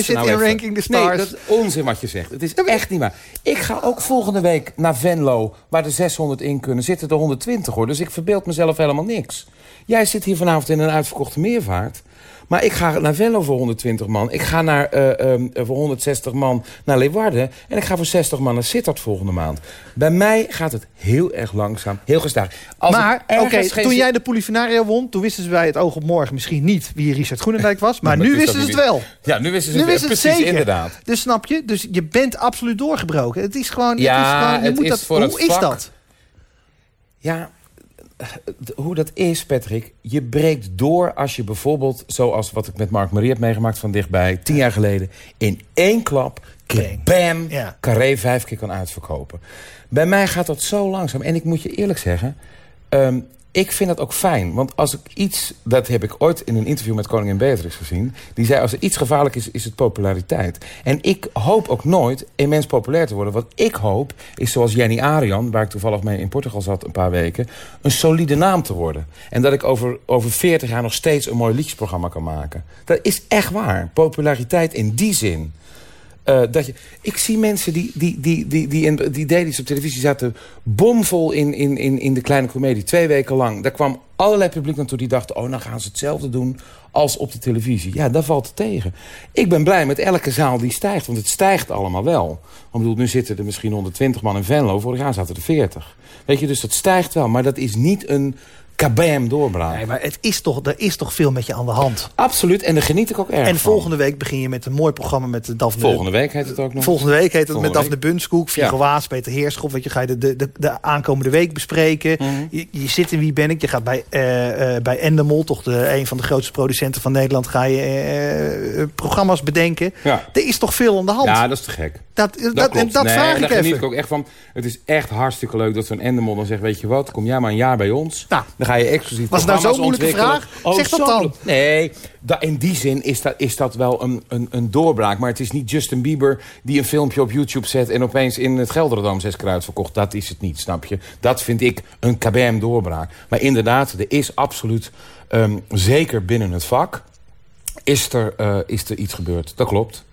zit nou in even. Ranking the Stars. Nee, dat is onzin wat je zegt. Het is echt niet waar. Ik ga ook volgende week naar Venlo, waar er 600 in kunnen. Zitten er 120 hoor, dus ik verbeeld mezelf helemaal niks. Jij zit hier vanavond in een uitverkochte meervaart. Maar ik ga naar Venlo voor 120 man. Ik ga naar, uh, um, voor 160 man naar Leeuwarden. En ik ga voor 60 man naar Sittard volgende maand. Bij mij gaat het heel erg langzaam, heel gestaag. Als maar, oké, okay, geen toen jij de Polifenario won... toen wisten ze bij het oog op morgen misschien niet wie Richard Groenendijk was. Maar, maar nu wisten ze het wel. Ja, nu wisten ze nu het, wisten precies, het zeker. inderdaad. Dus snap je? Dus je bent absoluut doorgebroken. Het is gewoon... Ja, het is gewoon, je het moet is dat, voor hoe het is dat? Ja, hoe dat is, Patrick. Je breekt door als je bijvoorbeeld, zoals wat ik met Mark Marie heb meegemaakt van dichtbij, tien jaar geleden, in één klap, bam, bam Ja. carré vijf keer kan uitverkopen. Bij mij gaat dat zo langzaam. En ik moet je eerlijk zeggen, um, ik vind dat ook fijn. Want als ik iets, dat heb ik ooit in een interview met koningin Beatrix gezien. Die zei, als er iets gevaarlijk is, is het populariteit. En ik hoop ook nooit immens populair te worden. Wat ik hoop, is zoals Jenny Arian, waar ik toevallig mee in Portugal zat een paar weken. Een solide naam te worden. En dat ik over, over 40 jaar nog steeds een mooi liedjesprogramma kan maken. Dat is echt waar. Populariteit in die zin. Uh, dat ik zie mensen die, die, die, die, die, die iets op televisie zaten bomvol in, in, in, in de kleine komedie. Twee weken lang. Daar kwam allerlei publiek naartoe die dachten... oh, nou gaan ze hetzelfde doen als op de televisie. Ja, daar valt tegen. Ik ben blij met elke zaal die stijgt. Want het stijgt allemaal wel. Ik bedoel, nu zitten er misschien 120 man in Venlo. Vorig jaar zaten er 40. Weet je, dus dat stijgt wel. Maar dat is niet een kabam doorbraak. Nee, maar het is toch, er is toch veel met je aan de hand. Absoluut, en daar geniet ik ook erg En van. volgende week begin je met een mooi programma met de Daphne... Volgende week heet het ook nog. Volgende week heet het Volgende met Daphne Bunskoek, Figo Ja. Waas, Peter Heerschop. Weet je, ga je de, de, de, de aankomende week bespreken. Mhm. je, je zit in Wie ben ik? Je gaat bij, eh, eh, bij Endemol, toch de, een van de grootste producenten van Nederland... ga je eh, programma's bedenken. Ja. Er is toch veel aan de hand? Ja, dat is te gek. dat, dat, Dat, en dat nee, vraag en daar ik geniet even. ik ook echt van. Het is echt hartstikke leuk dat zo'n Endemol dan zegt... weet je wat, kom jij maar een jaar bij ons. Nou, dan ga je exclusief was het nou zo'n moeilijke vraag? Zeg dat zo dan. Nee, da- in die zin is dat, is dat wel een, een, een doorbraak. Maar het is niet Justin Bieber die een filmpje op YouTube zet... en opeens in het Gelderdoom zes keer uitverkocht. Dat is het niet, snap je? Dat vind ik een kabam doorbraak. Maar inderdaad, er is absoluut, ehm, zeker binnen het vak... Is er, eh, is er iets gebeurd. Dat klopt.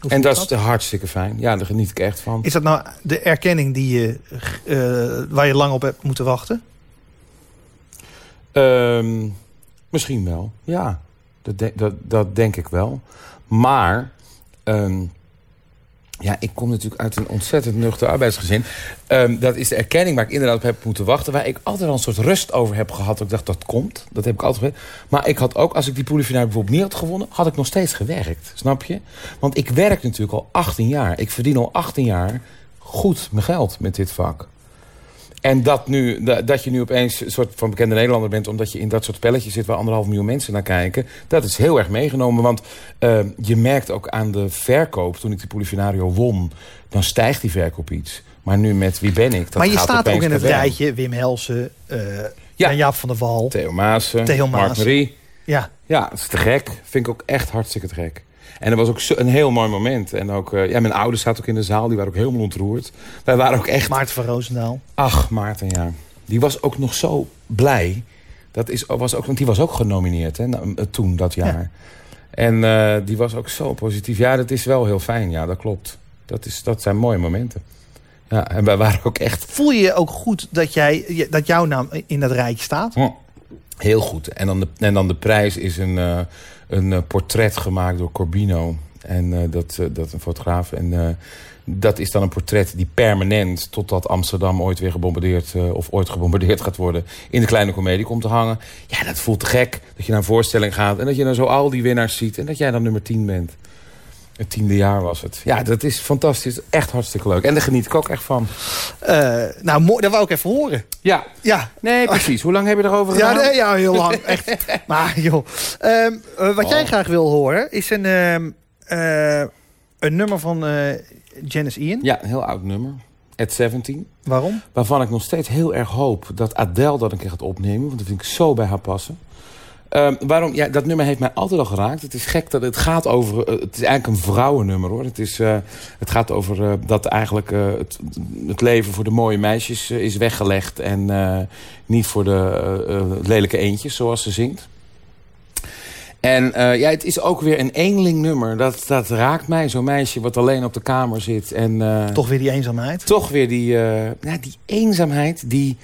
Hoe En dat is hartstikke fijn. Ja, daar geniet ik echt van. Is dat nou de erkenning die je, eh, waar je lang op hebt moeten wachten? Ehm, misschien wel, ja. Dat, dat, dat denk ik wel. Maar ehm, Ja, ik kom natuurlijk uit een ontzettend nuchter arbeidsgezin. Ehm, dat is de erkenning waar ik inderdaad op heb moeten wachten. Waar ik altijd al een soort rust over heb gehad. Ik dacht, dat komt. Dat heb ik altijd. Maar ik had ook, als ik die Poolifinaal bijvoorbeeld niet had gewonnen... had ik nog steeds gewerkt. Snap je? Want ik werk natuurlijk al 18 jaar. Ik verdien al 18 jaar goed mijn geld met dit vak. En dat, nu, dat je nu opeens een soort van bekende Nederlander bent... omdat je in dat soort spelletjes zit waar anderhalf miljoen mensen naar kijken... dat is heel erg meegenomen. Want uh, je merkt ook aan de verkoop, toen ik de Polifinario won... dan stijgt die verkoop iets. Maar nu met Wie ben ik? Dat maar je gaat staat ook in het rijtje Wim Helsen, uh, ja. Jaap van der Wal... Theo Maassen, Theo Maassen. Mark Marie. Ja. ja, dat is te gek. Vind ik ook echt hartstikke te gek. En dat was ook een heel mooi moment. En ook, uh, ja, mijn ouders zaten ook in de zaal. Die waren ook helemaal ontroerd. Wij waren ook echt... Maarten van Roosendaal. Ach, Maarten, ja. Die was ook nog zo blij. Dat is, was ook, want die was ook genomineerd hè, toen, dat jaar. Ja. En uh, die was ook zo positief. Ja, dat is wel heel fijn. Ja, dat klopt. Dat, is, dat zijn mooie momenten. Ja, en wij waren ook echt... Voel je je ook goed dat, jij, dat jouw naam in dat rijtje staat? Heel goed. En dan de, en dan de prijs is een... Uh, een uh, portret gemaakt door Corbino. En uh, dat, dat een fotograaf. En dat is dan een portret die permanent... totdat Amsterdam ooit weer gebombardeerd... of ooit gebombardeerd gaat worden... in de kleine komedie komt te hangen. Ja, dat voelt te gek. Dat je naar een voorstelling gaat... en dat je dan zo al die winnaars ziet... en dat jij dan nummer 10 bent. Het tiende jaar was het. Ja, dat is fantastisch. Echt hartstikke leuk. En daar geniet ik ook echt van. Uh, nou, mooi, dat wou ik even horen. Ja. ja. Nee, precies. Hoe lang heb je erover gedaan? Ja, nee, ja heel lang. Echt. maar joh. Um, uh, wat oh. jij graag wil horen is een, um, uh, een nummer van Janice Ian. Ja, een heel oud nummer. At 17. Waarom? Waarvan ik nog steeds heel erg hoop dat Adele dat een keer gaat opnemen. Want dat vind ik zo bij haar passen. Um, waarom? Ja, dat nummer heeft mij altijd al geraakt. Het is gek dat het gaat over... Uh, het is eigenlijk een vrouwennummer hoor. Het, is, uh, het gaat over uh, dat eigenlijk het, het, leven voor de mooie meisjes is weggelegd. En niet voor de lelijke eendjes zoals ze zingt. En ja, het is ook weer een eenling nummer. Dat, dat raakt mij. Zo'n meisje wat alleen op de kamer zit. En, toch weer die eenzaamheid? Toch weer die, ja, die eenzaamheid die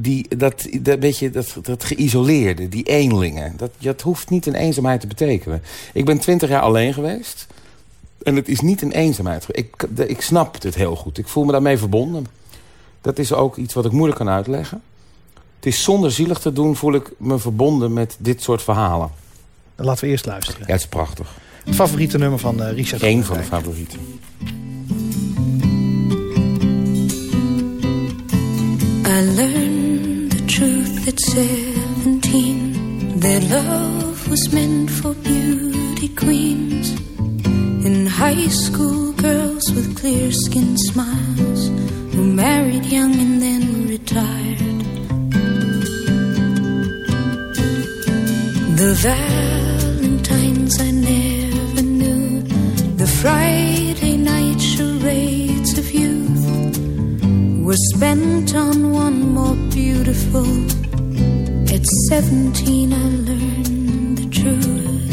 die, dat, dat, beetje, dat, dat geïsoleerde, die eenlingen. Dat, dat hoeft niet een eenzaamheid te betekenen. Ik ben twintig jaar alleen geweest. En het is niet een eenzaamheid. Ik, ik snap het heel goed. Ik voel me daarmee verbonden. Dat is ook iets wat ik moeilijk kan uitleggen. Het is zonder zielig te doen voel ik me verbonden met dit soort verhalen. Dan laten we eerst luisteren. Ja, het is prachtig. Het favoriete nummer van uh, Richard Eén van de favorieten. I learned the truth at seventeen. That love was meant for beauty queens. And high school girls with clear skin smiles Who married young and then retired. The Valentines I never knew. The Friday night youth were spent on one more beautiful. At 17, I learned the truth.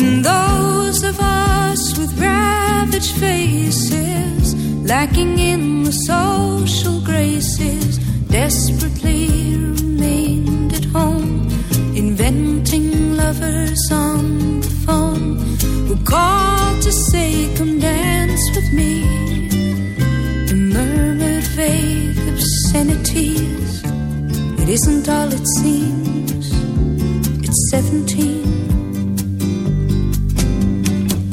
And those of us with ravaged faces, lacking in the social graces, desperately remained at home, inventing lovers on the phone who called to say, Come And murmured vague obscenities. It isn't all it seems. It's seventeen.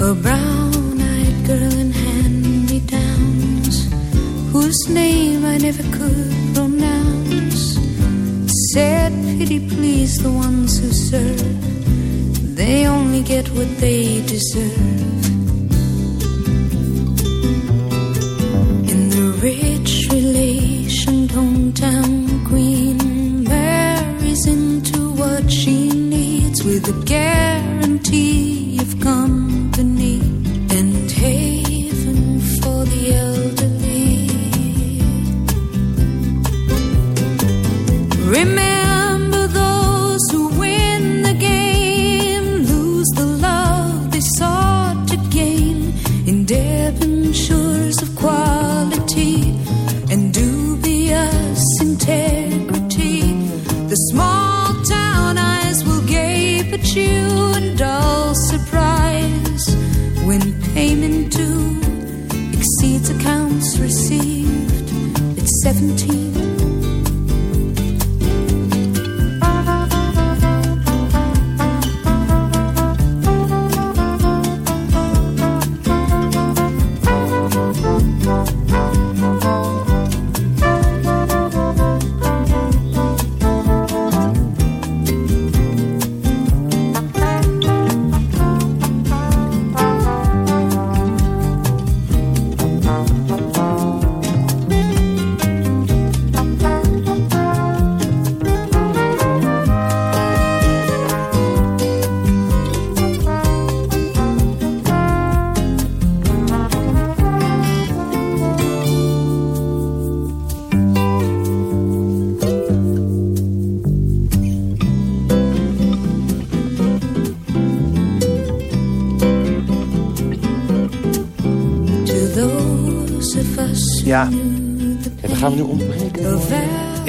A brown eyed girl in hand me downs, whose name I never could pronounce, said, Pity please the ones who serve. They only get what they deserve. With a guarantee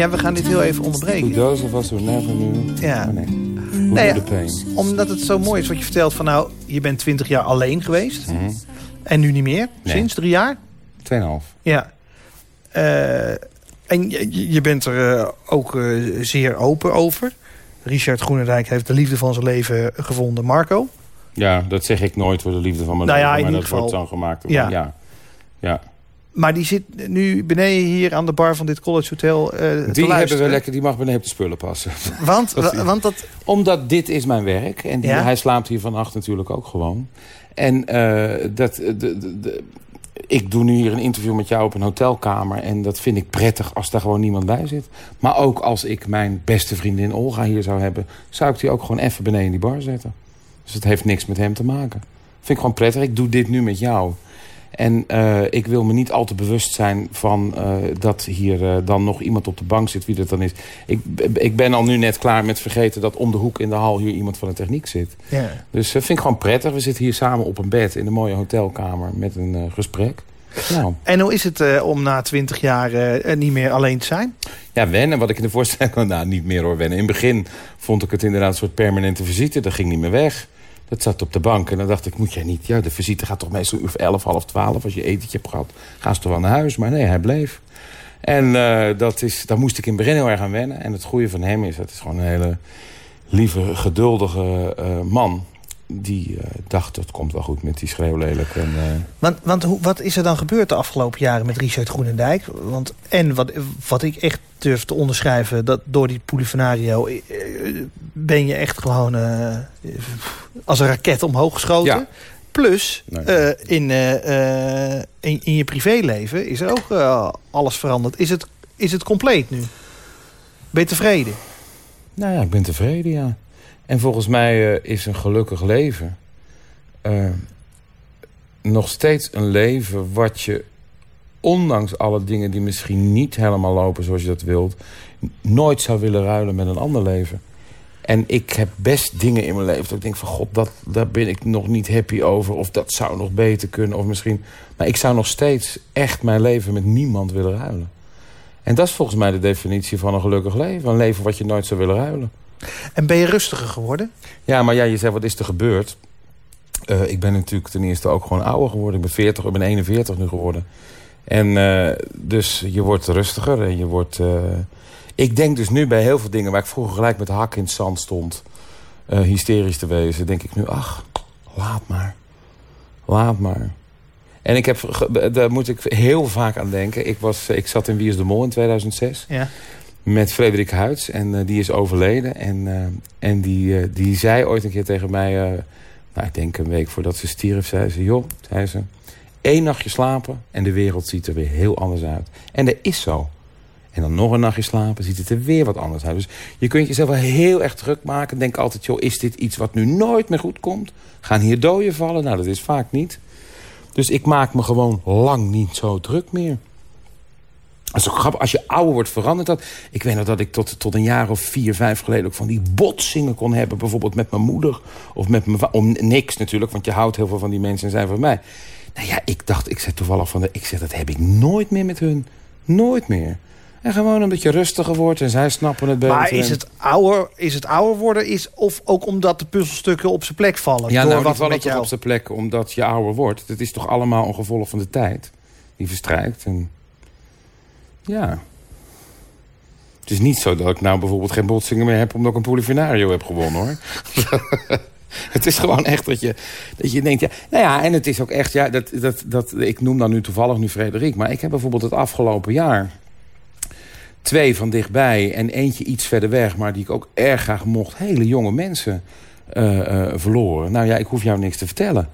Ja, we gaan dit heel even onderbreken. Those of us who never knew. Ja. Oh, nee. Ja. pain. Omdat het zo mooi is wat je vertelt van nou, je bent 20 jaar alleen geweest. En nu niet meer, Nee. sinds drie jaar. Tweeënhalf. Ja. Eh, en je, je bent er eh, ook eh, zeer open over. Richard Groenendijk heeft de liefde van zijn leven gevonden, Marco. Ja, dat zeg ik nooit voor de liefde van mijn Nou ja, leven, in maar dat wordt dan gemaakt. Ja. ja. ja. Maar die zit nu beneden hier aan de bar van dit College Hotel eh, Die hebben we lekker, die mag beneden op de spullen passen. Want, Dat- want dat... Omdat dit is mijn werk. En die, Ja. hij slaapt hier vannacht natuurlijk ook gewoon. En eh, dat, de, de, de- ik doe nu hier een interview met jou op een hotelkamer. En dat vind ik prettig als daar gewoon niemand bij zit. Maar ook als ik mijn beste vriendin Olga hier zou hebben... zou ik die ook gewoon even beneden in die bar zetten. Dus het heeft niks met hem te maken. Vind ik gewoon prettig. Ik doe dit nu met jou. En eh, ik wil me niet al te bewust zijn van eh, dat hier eh, dan nog iemand op de bank zit, wie dat dan is. Ik, ik ben al nu net klaar met vergeten dat om de hoek in de hal hier iemand van de techniek zit. Ja. Dus dat vind ik gewoon prettig. We zitten hier samen op een bed in een mooie hotelkamer met een gesprek. Nou, En hoe is het om na 20 jaar niet meer alleen te zijn? ja, wennen, wat ik in de voorstelling... Nou, niet meer hoor, wennen. In het begin vond ik het inderdaad een soort permanente visite. Dat ging niet meer weg. Dat zat op de bank en dan dacht ik, moet jij niet... Ja, de visite gaat toch meestal uur 11, half 12. Als je etentje hebt gehad, gaan ze toch wel naar huis. Maar nee, hij bleef. En eh, dat is, daar moest ik in het begin heel erg aan wennen. En het goede van hem is, het is gewoon een hele lieve, geduldige eh, man... die eh, dacht, dat komt wel goed met die schreeuwlelijk. En, eh, Want, want hoe, wat is er dan gebeurd de afgelopen jaren met Richard Groenendijk? Want, en wat, wat ik echt durf te onderschrijven... dat door die Polifenario eh, ben je echt gewoon als een raket omhoog geschoten. Ja. Plus, Nee. in, in, in je privéleven is er ook alles veranderd. Is het, is het compleet nu? Ben je tevreden? Nou ja, ik ben tevreden, ja. En volgens mij eh, is een gelukkig leven... eh, nog steeds een leven wat je... ondanks alle dingen die misschien niet helemaal lopen zoals je dat wilt... nooit zou willen ruilen met een ander leven. En ik heb best dingen in mijn leven dat ik denk van... god, dat, daar ben ik nog niet happy over. Of dat zou nog beter kunnen. Of misschien... Maar ik zou nog steeds echt mijn leven met niemand willen ruilen. En dat is volgens mij de definitie van een gelukkig leven. Een leven wat je nooit zou willen ruilen. En ben je rustiger geworden? Ja, maar ja, je zegt, wat is er gebeurd? Eh, ik ben natuurlijk ten eerste ook gewoon ouder geworden. Ik ben 40, ik ben 41 nu geworden. En eh, dus je wordt rustiger en je wordt... eh, ik denk dus nu bij heel veel dingen waar ik vroeger gelijk met hak in het zand stond... hysterisch te wezen, denk ik nu, ach, laat maar. Laat maar. En ik heb, daar moet ik heel vaak aan denken. Ik, was, ik zat in Wie is de Mol in 2006 Ja. Met Frederik Huids. En eh, die is overleden. En, eh, en die, eh, die zei ooit een keer tegen mij... nou, ik denk een week voordat ze stierf, zei ze... joh, zei ze, één nachtje slapen en de wereld ziet er weer heel anders uit. En dat is zo. En dan nog een nachtje slapen, ziet het er weer wat anders uit. Dus je kunt jezelf wel heel erg druk maken. Denk altijd, joh, is dit iets wat nu nooit meer goed komt? Gaan hier doden vallen? Nou, dat is vaak niet. Dus ik maak me gewoon lang niet zo druk meer. Dat is ook grappig. Als je ouder wordt, verandert dat. Ik weet nog dat ik tot, tot een jaar of vier, vijf geleden... ook van die botsingen kon hebben. Bijvoorbeeld met mijn moeder. Of met mijn Om niks natuurlijk, want je houdt heel veel van die mensen en zijn van mij. Nou ja, ik dacht, ik zeg toevallig van... De, ik zeg, dat heb ik nooit meer met hun. Nooit meer. En gewoon omdat je rustiger wordt en zij snappen het beter. Maar is het ouder, is het ouder worden? Is, of ook omdat de puzzelstukken op zijn plek vallen? Ja, door nou, wat vallen met toch jou... op zijn plek omdat je ouder wordt. Het is toch allemaal een gevolg van de tijd die verstrijkt. En ja, Het is niet zo dat ik nou bijvoorbeeld geen botsingen meer heb... omdat ik een Polifinario heb gewonnen, hoor. het is gewoon echt dat je, dat je denkt... Ja, nou ja, en het is ook echt... Ja, dat, dat, dat, ik noem dan nu toevallig nu Frederik... maar ik heb bijvoorbeeld het afgelopen jaar... twee van dichtbij en eentje iets verder weg... maar die ik ook erg graag mocht... hele jonge mensen uh, verloren. Nou ja, ik hoef jou niks te vertellen...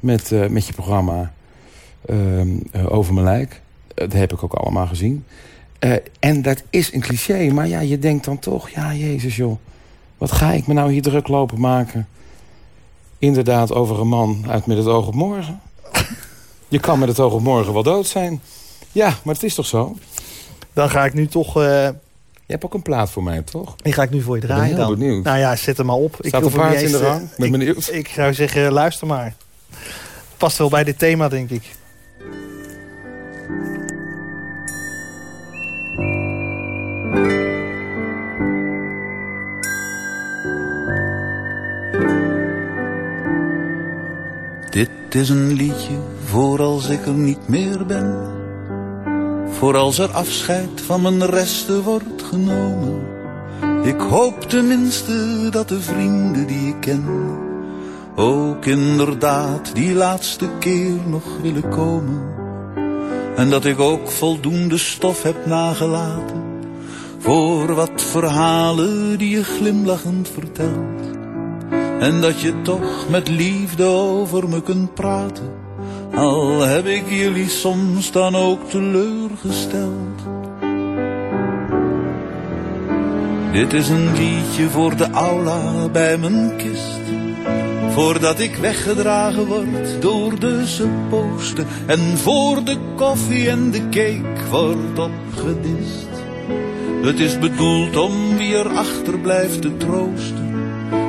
met, uh, met je programma ehm, Over mijn lijk. Dat heb ik ook allemaal gezien. en dat is een cliché, maar ja, je denkt dan toch... ja, jezus joh, wat ga ik me nou hier druk lopen maken inderdaad over een man uit Met het oog op morgen. Je kan met het oog op morgen wel dood zijn. Ja, maar het is toch zo? Dan ga ik nu toch... Uh... Je hebt ook een plaat voor mij, toch? Die ga ik nu voor je draaien dan. Benieuwd. Nou ja, zet hem maar op. Staat ik een paard in de rang? Ik, ik zou zeggen, luister maar. Past wel bij dit thema, denk ik. Het is een liedje voor als ik er niet meer ben. Voor als er afscheid van mijn resten wordt genomen. Ik hoop tenminste dat de vrienden die ik ken ook inderdaad die laatste keer nog willen komen. En dat ik ook voldoende stof heb nagelaten voor wat verhalen die je glimlachend vertelt. En dat je toch met liefde over me kunt praten. Al heb ik jullie soms dan ook teleurgesteld. Dit is een liedje voor de aula bij mijn kist. Voordat ik weggedragen word door de supposten. En voor de koffie en de cake wordt opgedist. Het is bedoeld om wie er achterblijft te troosten.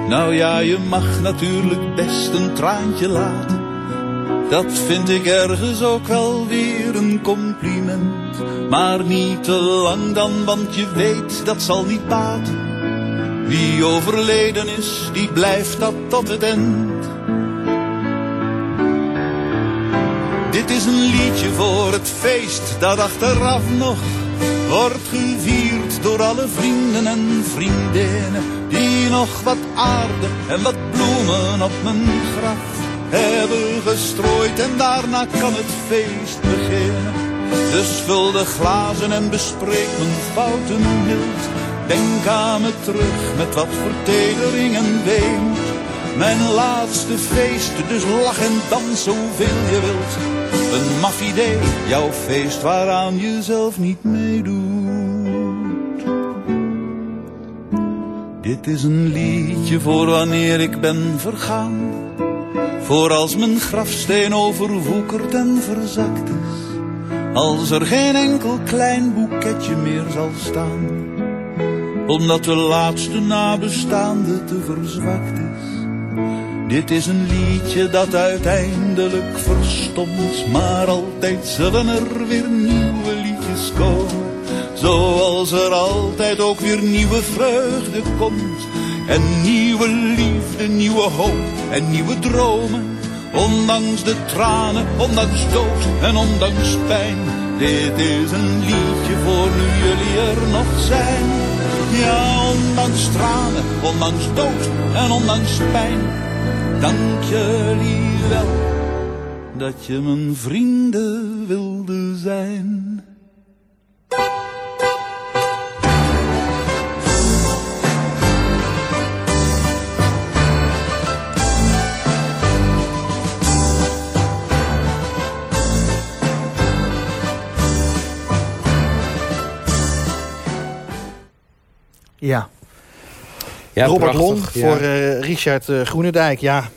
Nou ja, je mag natuurlijk best een traantje laten. Dat vind ik ergens ook wel weer een compliment. Maar niet te lang dan, want je weet dat zal niet baten. Wie overleden is, die blijft dat tot het eind. Dit is een liedje voor het feest dat achteraf nog wordt gevierd door alle vrienden en vriendinnen die nog wat aarde en wat bloemen op mijn graf hebben gestrooid en daarna kan het feest beginnen. Dus vul de glazen en bespreek mijn fouten mild. Denk aan me terug met wat vertedering en weemoed. Mijn laatste feest, dus lach en dans zoveel je wilt. Een maf idee, jouw feest waaraan je zelf niet meedoet. Dit is een liedje voor wanneer ik ben vergaan. Voor als mijn grafsteen overwoekerd en verzakt is. Als er geen enkel klein boeketje meer zal staan. Omdat de laatste nabestaande te verzwakt is. Dit is een liedje dat uiteindelijk verstomt, maar altijd zullen er weer nieuwe liedjes komen. Zoals er altijd ook weer nieuwe vreugde komt. En nieuwe liefde, nieuwe hoop en nieuwe dromen. Ondanks de tranen, ondanks dood en ondanks pijn. Dit is een liedje voor nu jullie er nog zijn. Ja, ondanks tranen, ondanks dood en ondanks pijn dank jullie wel dat je mijn vrienden wilde zijn. Ja, ja, Robert Long voor uh, Richard uh, Groenendijk. Ja.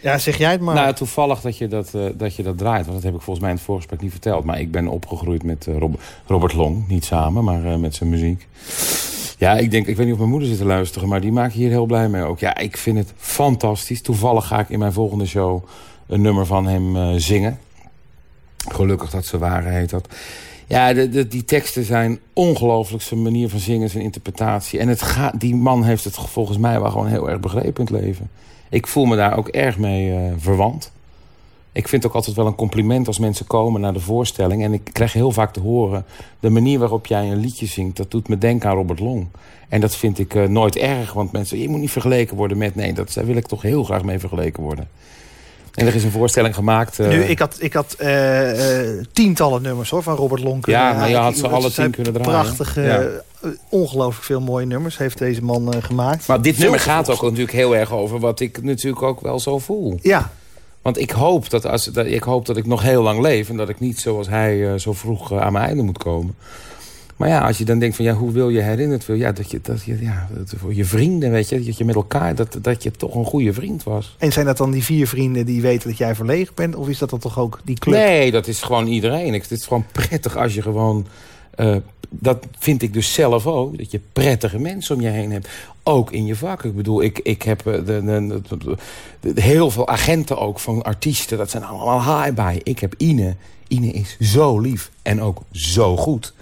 ja, zeg jij het maar. Nou, toevallig dat je dat, uh, dat je dat draait. Want dat heb ik volgens mij in het voorgesprek niet verteld. Maar ik ben opgegroeid met Rob Robert Long. Niet samen, maar met zijn muziek. Ja, ik denk, ik weet niet of mijn moeder zit te luisteren... maar die maakt hier heel blij mee ook. Ja, ik vind het fantastisch. Toevallig ga ik in mijn volgende show een nummer van hem zingen. Gelukkig dat ze waren, heet dat. Ja, de, die teksten zijn ongelooflijk. Zijn manier van zingen, zijn interpretatie. En het die man heeft het volgens mij wel gewoon heel erg begrepen in het leven. Ik voel me daar ook erg mee uh, verwant. Ik vind ook altijd wel een compliment als mensen komen naar de voorstelling. En ik krijg heel vaak te horen... de manier waarop jij een liedje zingt, dat doet me denken aan Robert Long. En dat vind ik uh, nooit erg, want mensen... je moet niet vergeleken worden met... nee, dat, daar wil ik toch heel graag mee vergeleken worden. En er is een voorstelling gemaakt. Nu, ik had, ik had uh, tientallen nummers hoor, van Robert Long. Ja, maar je had ze alle tien kunnen draaien. Prachtige, ongelooflijk veel mooie nummers heeft deze man gemaakt. Maar dit nummer gaat ook natuurlijk heel erg over wat ik natuurlijk ook wel zo voel. Ja, want ik hoop dat, als, dat, ik hoop dat ik nog heel lang leef... en dat ik niet zoals hij uh, zo vroeg uh, aan mijn einde moet komen. Maar ja, als je dan denkt van ja, hoe wil je herinnerd worden? Ja, dat je, dat je, ja, dat voor je vrienden, weet je, dat je met elkaar, dat, dat je toch een goede vriend was. En zijn dat dan die vier vrienden die weten dat jij verlegen bent? Of is dat dan toch ook die club? Nee, dat is gewoon iedereen. Het is gewoon prettig als je gewoon... Uh, dat vind ik dus zelf ook. Dat je prettige mensen om je heen hebt. Ook in je vak. Ik bedoel, ik, ik heb de, de, de, heel veel agenten ook van artiesten. Dat zijn allemaal high bij. Ik heb Ine. Ine is zo lief. En ook zo goed.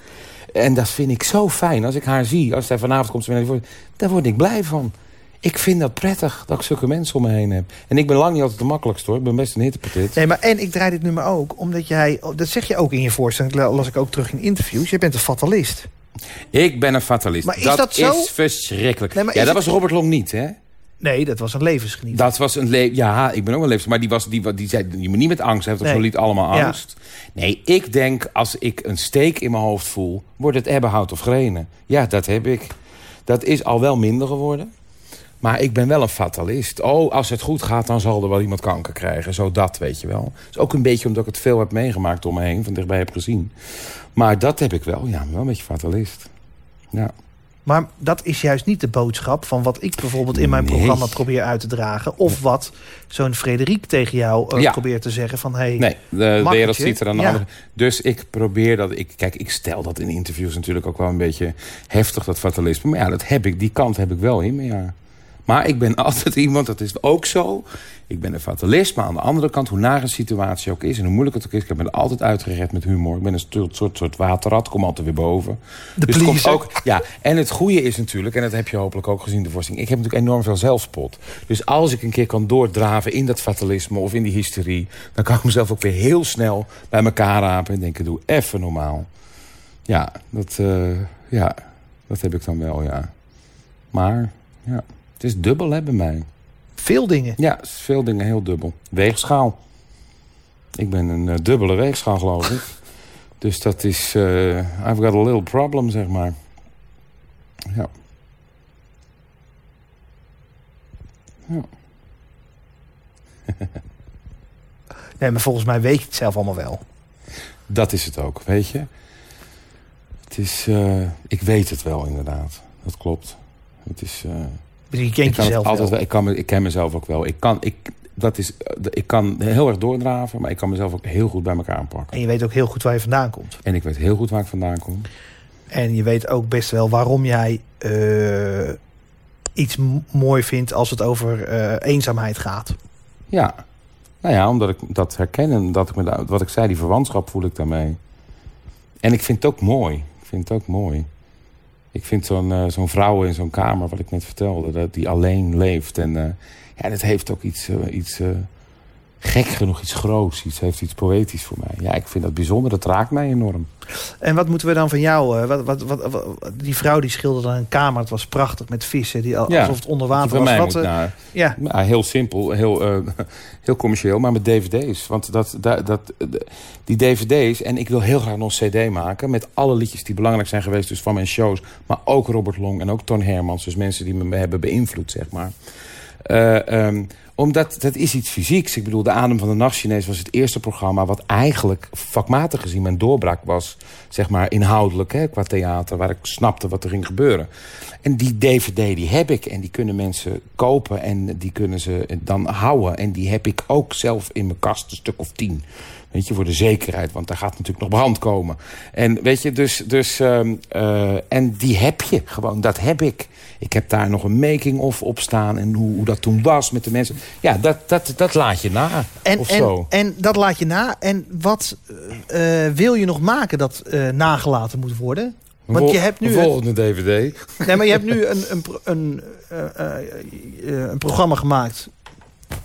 En dat vind ik zo fijn. Als ik haar zie, als zij vanavond komt, daar word ik blij van. Ik vind dat prettig dat ik zulke mensen om me heen heb. En ik ben lang niet altijd de makkelijkste hoor. Ik ben best een hittepatit. Nee, maar en ik draai dit nummer ook omdat jij... Dat zeg je ook in je voorstelling, dat las ik ook terug in interviews. Je bent een fatalist. Ik ben een fatalist. Maar is dat, dat zo? is verschrikkelijk. Nee, ja, dat was Robert Long niet, hè? Nee, dat was een levensgenieter. Dat was een le Ja, ik ben ook een levens... Maar die, was, die, die zei, je moet niet met angst hebben. Nee. lied allemaal angst. Nee, ik denk als ik een steek in mijn hoofd voel... wordt het ebbenhout of grenen. Ja, dat heb ik. Dat is al wel minder geworden. Maar ik ben wel een fatalist. Oh, als het goed gaat, dan zal er wel iemand kanker krijgen. Zo dat, weet je wel. Dat is ook een beetje omdat ik het veel heb meegemaakt om me heen. Van dichtbij heb gezien. Maar dat heb ik wel. Ja, wel een beetje fatalist. Ja. Maar dat is juist niet de boodschap van wat ik bijvoorbeeld in mijn programma probeer uit te dragen. Of wat zo'n Frederik tegen jou uh, ja. probeert te zeggen van... Hey, nee, de wereld ziet er aan de ja. andere... Dus ik probeer dat... Ik, kijk, ik stel dat in interviews natuurlijk ook wel een beetje heftig, dat fatalisme. Maar ja, dat heb ik, die kant heb ik wel in me, ja. Maar ik ben altijd iemand, dat is ook zo. Ik ben een fatalist, maar aan de andere kant, hoe naar een situatie ook is... en hoe moeilijk het ook is, ik heb me er altijd uitgered met humor. Ik ben een soort, soort, soort waterrad, kom altijd weer boven. De dus komt ook, ja, En het goede is natuurlijk, en dat heb je hopelijk ook gezien de voorstelling... ik heb natuurlijk enorm veel zelfspot. Dus als ik een keer kan doordraven in dat fatalisme of in die hysterie... dan kan ik mezelf ook weer heel snel bij elkaar rapen en denken... doe even normaal. Ja, dat, uh, ja, dat heb ik dan wel, ja. Maar, ja... Het is dubbel hè, bij mij. Veel dingen? Ja, veel dingen heel dubbel. Weegschaal. Ik ben een uh, dubbele weegschaal, geloof ik. dus dat is... Uh, I've got a little problem, zeg maar. Ja. Ja. nee, maar volgens mij weet je het zelf allemaal wel. Dat is het ook, weet je. Het is... Uh, ik weet het wel, inderdaad. Dat klopt. Het is... Je kent jezelf altijd wel. Ik, kan, ik ken mezelf ook wel. Ik kan, ik, dat is, ik kan heel erg doordraven, maar ik kan mezelf ook heel goed bij elkaar aanpakken. En je weet ook heel goed waar je vandaan komt. En ik weet heel goed waar ik vandaan kom. En je weet ook best wel waarom jij uh, iets mooi vindt als het over uh, eenzaamheid gaat. Ja, nou ja, omdat ik dat herken en dat ik me, wat ik zei, die verwantschap voel ik daarmee. En ik vind het ook mooi. Ik vind het ook mooi. Ik vind zo'n uh, zo'n vrouw in zo'n kamer, wat ik net vertelde, dat die alleen leeft. En uh, ja, dat heeft ook iets, uh, iets gek genoeg, iets groots. Iets heeft iets poëtisch voor mij. Ja, ik vind dat bijzonder. Dat raakt mij enorm. En wat moeten we dan van jou? Wat, wat, wat, die vrouw die schilderde een kamer. Het was prachtig met vissen. Die, alsof ja, het onder water was. Wat, naar, ja. ja. heel simpel. Heel, uh, heel commercieel. Maar met dvd's. Want dat, dat, dat, die dvd's... En ik wil heel graag nog een cd maken. Met alle liedjes die belangrijk zijn geweest. Dus van mijn shows. Maar ook Robert Long en ook Ton Hermans. Dus mensen die me hebben beïnvloed, zeg maar. Uh, um, omdat dat is iets fysieks. Ik bedoel, De Adem van de Nacht Chinees was het eerste programma... wat eigenlijk vakmatig gezien mijn doorbraak was. Zeg maar inhoudelijk, hè, qua theater. Waar ik snapte wat er ging gebeuren. En die DVD die heb ik. En die kunnen mensen kopen. En die kunnen ze dan houden. En die heb ik ook zelf in mijn kast. Een stuk of tien. Weet je, voor de zekerheid. Want daar gaat natuurlijk nog brand komen. En weet je, dus... dus um, uh, en die heb je gewoon. Dat heb ik. Ik heb daar nog een making-of op staan. En hoe, hoe, dat toen was met de mensen. Ja, dat, dat, dat laat je na. En, of en, zo. en dat laat je na. En wat uh, wil je nog maken dat uh, nagelaten moet worden? Want je hebt nu een volgende DVD. Nee, maar je hebt nu een, een, een, een programma gemaakt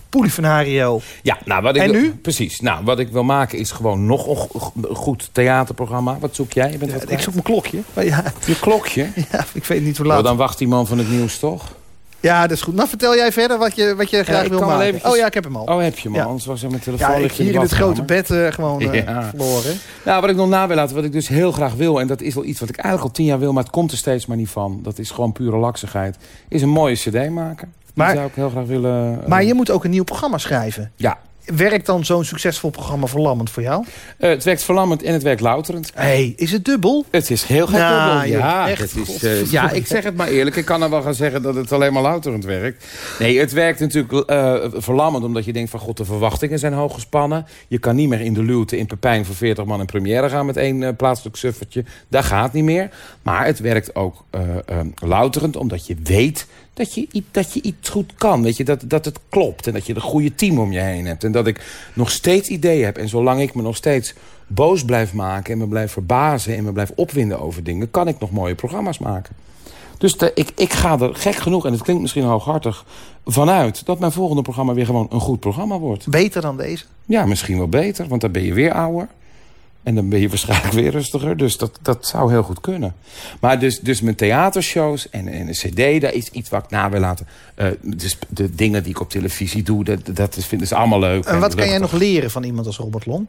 Polifenario. Ja, nou, wat ik En wil- nu? Precies. Nou, wat ik wil maken is gewoon nog een go- een goed theaterprogramma. Wat zoek jij? Je bent wat Ik zoek mijn klokje. Maar ja, Je klokje? ja, ik weet niet hoe Nou, laat. dan wacht die man van het nieuws toch? Ja, dat is goed. Nou, vertel jij verder wat je, wat je graag wil maken. eventjes- Oh ja, ik heb hem al. Oh, heb je man. Ja. Anders was ik mijn telefoon ja, ik in hier in het grote bed eh, gewoon Ja. verloren. Nou, wat ik nog na wil laten, wat ik dus heel graag wil... en dat is wel iets wat ik eigenlijk al tien jaar wil... maar het komt er steeds maar niet van. Dat is gewoon pure laksigheid. Is een mooie cd maken. Maar- zou ik heel graag willen... eh, Maar je moet ook een nieuw programma schrijven. Ja. Werkt dan zo'n succesvol programma verlammend voor jou? Eh, het werkt verlammend en het werkt louterend. Hé, hey, is het dubbel? Het is heel gek. Nou, dubbel. ja, echt, het is, eh, ja, ik zeg het maar eerlijk. Ik kan er wel gaan zeggen dat het alleen maar louterend werkt. Nee, het werkt natuurlijk eh, verlammend omdat je denkt van... god, de verwachtingen zijn hoog gespannen. Je kan niet meer in de luwte in Pepijn voor 40 man in première gaan... met één plaatselijk suffertje. Dat gaat niet meer. Maar het werkt ook louterend omdat je weet dat je, dat je iets goed kan. Weet je, dat, dat het klopt en dat je een goede team om je heen hebt. En dat ik nog steeds ideeën heb. En zolang ik me nog steeds boos blijf maken... en me blijf verbazen en me blijf opwinden over dingen... kan ik nog mooie programma's maken. Dus ik, ik ga er gek genoeg, en het klinkt misschien hooghartig... vanuit dat mijn volgende programma weer gewoon een goed programma wordt. Beter dan deze? Ja, misschien wel beter, want dan ben je weer ouder. En dan ben je waarschijnlijk weer rustiger. Dus dat, dat zou heel goed kunnen. Maar dus, dus mijn theatershows en, en een cd, daar is iets wat ik na wil laten. Eh, dus de dingen die ik op televisie doe, dat, dat is- vinden ze allemaal leuk. En wat kan jij nog leren van iemand als Robert Long?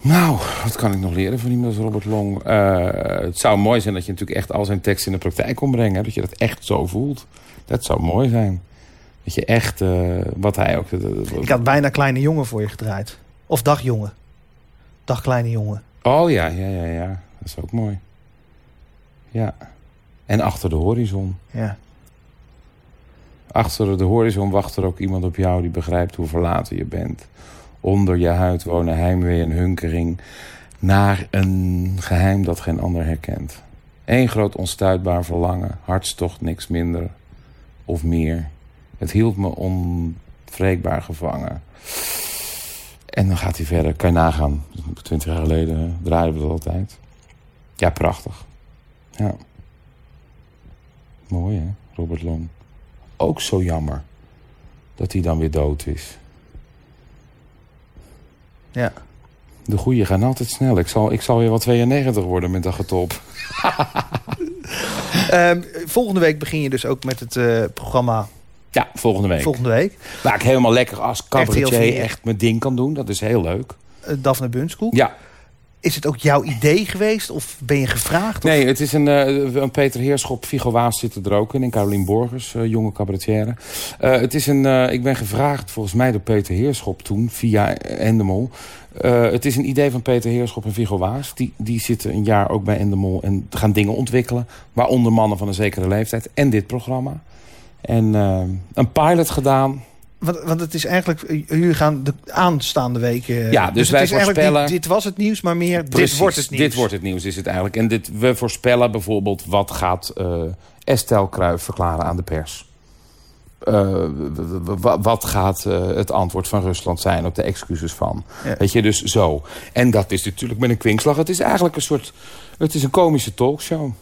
Nou, wat kan ik nog leren van iemand als Robert Long? Eh, het zou mooi zijn dat je natuurlijk echt al zijn tekst in de praktijk kon brengen. hè. Dat je dat echt zo voelt. Dat zou mooi zijn. Dat je echt, eh, wat hij ook... Ik had bijna Kleine Jongen voor je gedraaid. Of Dag Jongen. Dag Kleine Jongen. Oh ja, ja, ja, ja. Dat is ook mooi. Ja. En achter de horizon. Ja. Achter de horizon wacht er ook iemand op jou die begrijpt hoe verlaten je bent. Onder je huid wonen heimwee en hunkering. Naar een geheim dat geen ander herkent. Eén groot onstuitbaar verlangen. Hartstocht niks minder of meer. Het hield me onwreekbaar gevangen. En dan gaat hij verder. Kan je nagaan. Twintig jaar geleden draaiden we dat altijd. Ja, prachtig. Ja. Mooi hè, Robert Long. Ook zo jammer dat hij dan weer dood is. Ja. De goeie gaan altijd snel. Ik zal, ik zal weer wel 92 worden met dat getop. Ehm, volgende week begin je dus ook met het eh, programma Ja, volgende week. volgende week. Waar ik helemaal lekker als cabaretier echt mijn ding kan doen. Dat is heel leuk. eh, Daphne Bunskoek. Ja, Is het ook jouw idee geweest? Of ben je gevraagd? Of- Nee, het is een, eh, een Peter Heerschop, Vigo Waas zitten er ook in. En Carolien Borgers, eh, jonge cabaretière. Het is een, ik ben gevraagd volgens mij door Peter Heerschop toen, via Endemol. Het is een idee van Peter Heerschop en Vigo Waas. Die, die zitten een jaar ook bij Endemol en gaan dingen ontwikkelen. Waaronder mannen van een zekere leeftijd. En dit programma. En eh, een pilot gedaan. Want, want het is eigenlijk, eh, jullie gaan de aanstaande weken. Ja, dus wij het is eigenlijk voorspellen- dit was het nieuws, maar meer Precies, dit wordt het nieuws. Dit wordt het nieuws is het eigenlijk. En dit, we voorspellen bijvoorbeeld wat gaat eh Estelle Kruijf verklaren aan de pers. Eh, wat gaat eh, het antwoord van Rusland zijn op de excuses van? Ja. Weet je, dus zo. En dat is natuurlijk met een kwinkslag. Het is eigenlijk een soort... Het is een komische talkshow.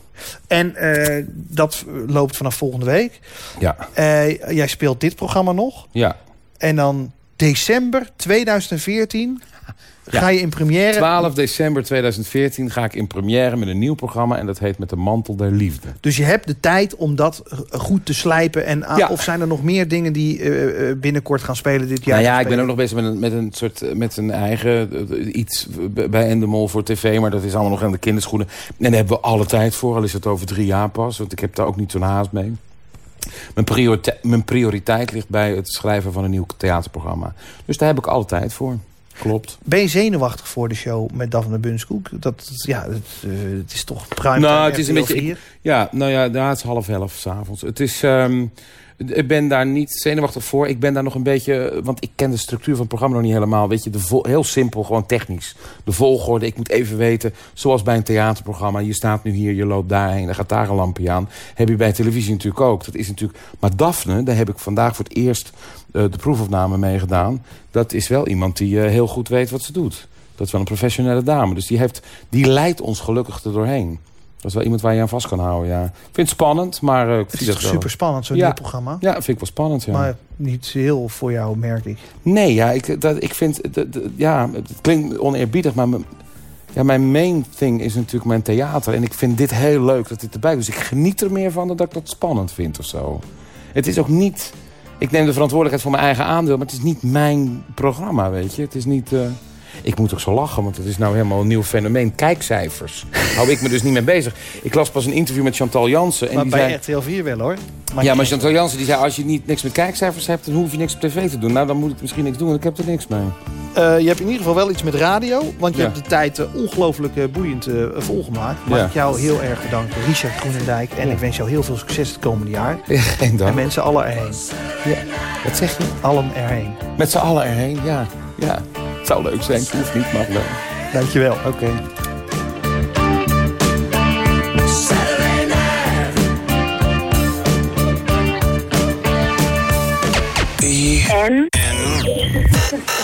En eh, dat loopt vanaf volgende week. Ja, Eh, jij speelt dit programma nog. ja. En dan december 2014 ga je in première. 12 december 2014 ga ik in première met een nieuw programma... en dat heet Met de Mantel der Liefde. Dus je hebt de tijd om dat goed te slijpen. En, Ja. Of zijn er nog meer dingen die eh, eh, binnenkort gaan spelen dit jaar? Nou ja, ik ben ook nog bezig met een, met een soort eh, met een eigen iets bij Endemol voor tv, maar dat is allemaal nog aan de kinderschoenen. En daar hebben we alle tijd voor, al is het over drie jaar pas, want ik heb daar ook niet zo'n haast mee. Mijn prioriteit, mijn prioriteit ligt bij het schrijven van een nieuw theaterprogramma. Dus daar heb ik alle tijd voor. Klopt. Ben je zenuwachtig voor de show met Daphne Bunskoek? Dat, ja, het, eh, het is toch prime Nou, het is een beetje- 4. Ja, nou ja, daar het is half elf s'avonds. Het is... ehm, ik ben daar niet zenuwachtig voor. Ik ben daar nog een beetje... Want ik ken de structuur van het programma nog niet helemaal. Weet je, heel simpel, gewoon technisch. De volgorde, ik moet even weten... Zoals bij een theaterprogramma. Je staat nu hier, je loopt daarheen. Dan gaat daar een lampje aan. Heb je bij televisie natuurlijk ook. Dat is natuurlijk... Maar Daphne, daar heb ik vandaag voor het eerst... eh, de proefopname mee gedaan. Dat is wel iemand die eh, heel goed weet wat ze doet. Dat is wel een professionele dame. Dus die, heeft, die leidt ons gelukkig er doorheen. Dat is wel iemand waar je aan vast kan houden, ja. Ik vind het spannend, maar uh, ik Het is super spannend, zo'n Ja. nieuw programma. Ja, vind ik wel spannend, ja. Maar niet heel voor jou, merk ik. Nee, ja, ik, dat, ik vind... dat- dat- ja, het klinkt oneerbiedig, maar... mijn- Ja, mijn main thing is natuurlijk mijn theater. En ik vind dit heel leuk dat dit erbij is. Dus ik geniet er meer van dan dat ik dat spannend vind of zo. Het is ook niet... Ik neem de verantwoordelijkheid voor mijn eigen aandeel... maar het is niet mijn programma, weet je. Het is niet... eh, Ik moet ook zo lachen, want het is nou helemaal een nieuw fenomeen. Kijkcijfers. Hou ik me dus niet mee bezig. Ik las pas een interview met Chantal Jansen. En maar die bij zei... RTL 4 wel, hoor. Ja, maar Chantal Jansen die zei, als je niet niks met kijkcijfers hebt... dan hoef je niks op tv te doen. Nou, dan moet ik misschien niks doen, want ik heb er niks mee. Eh, je hebt in ieder geval wel iets met radio. Want je Ja. hebt de tijd eh, ongelooflijk eh, boeiend volgemaakt. Mag Ja. ik jou heel erg bedanken, Richard Groenendijk. En ik wens jou heel veel succes het komende jaar. En mensen alle erheen. Wat zeg je? Allen erheen. Met z'n allen erheen, ja. Ja. Het zou leuk zijn, het hoeft niet, mag wel. Dankjewel. Oké. En?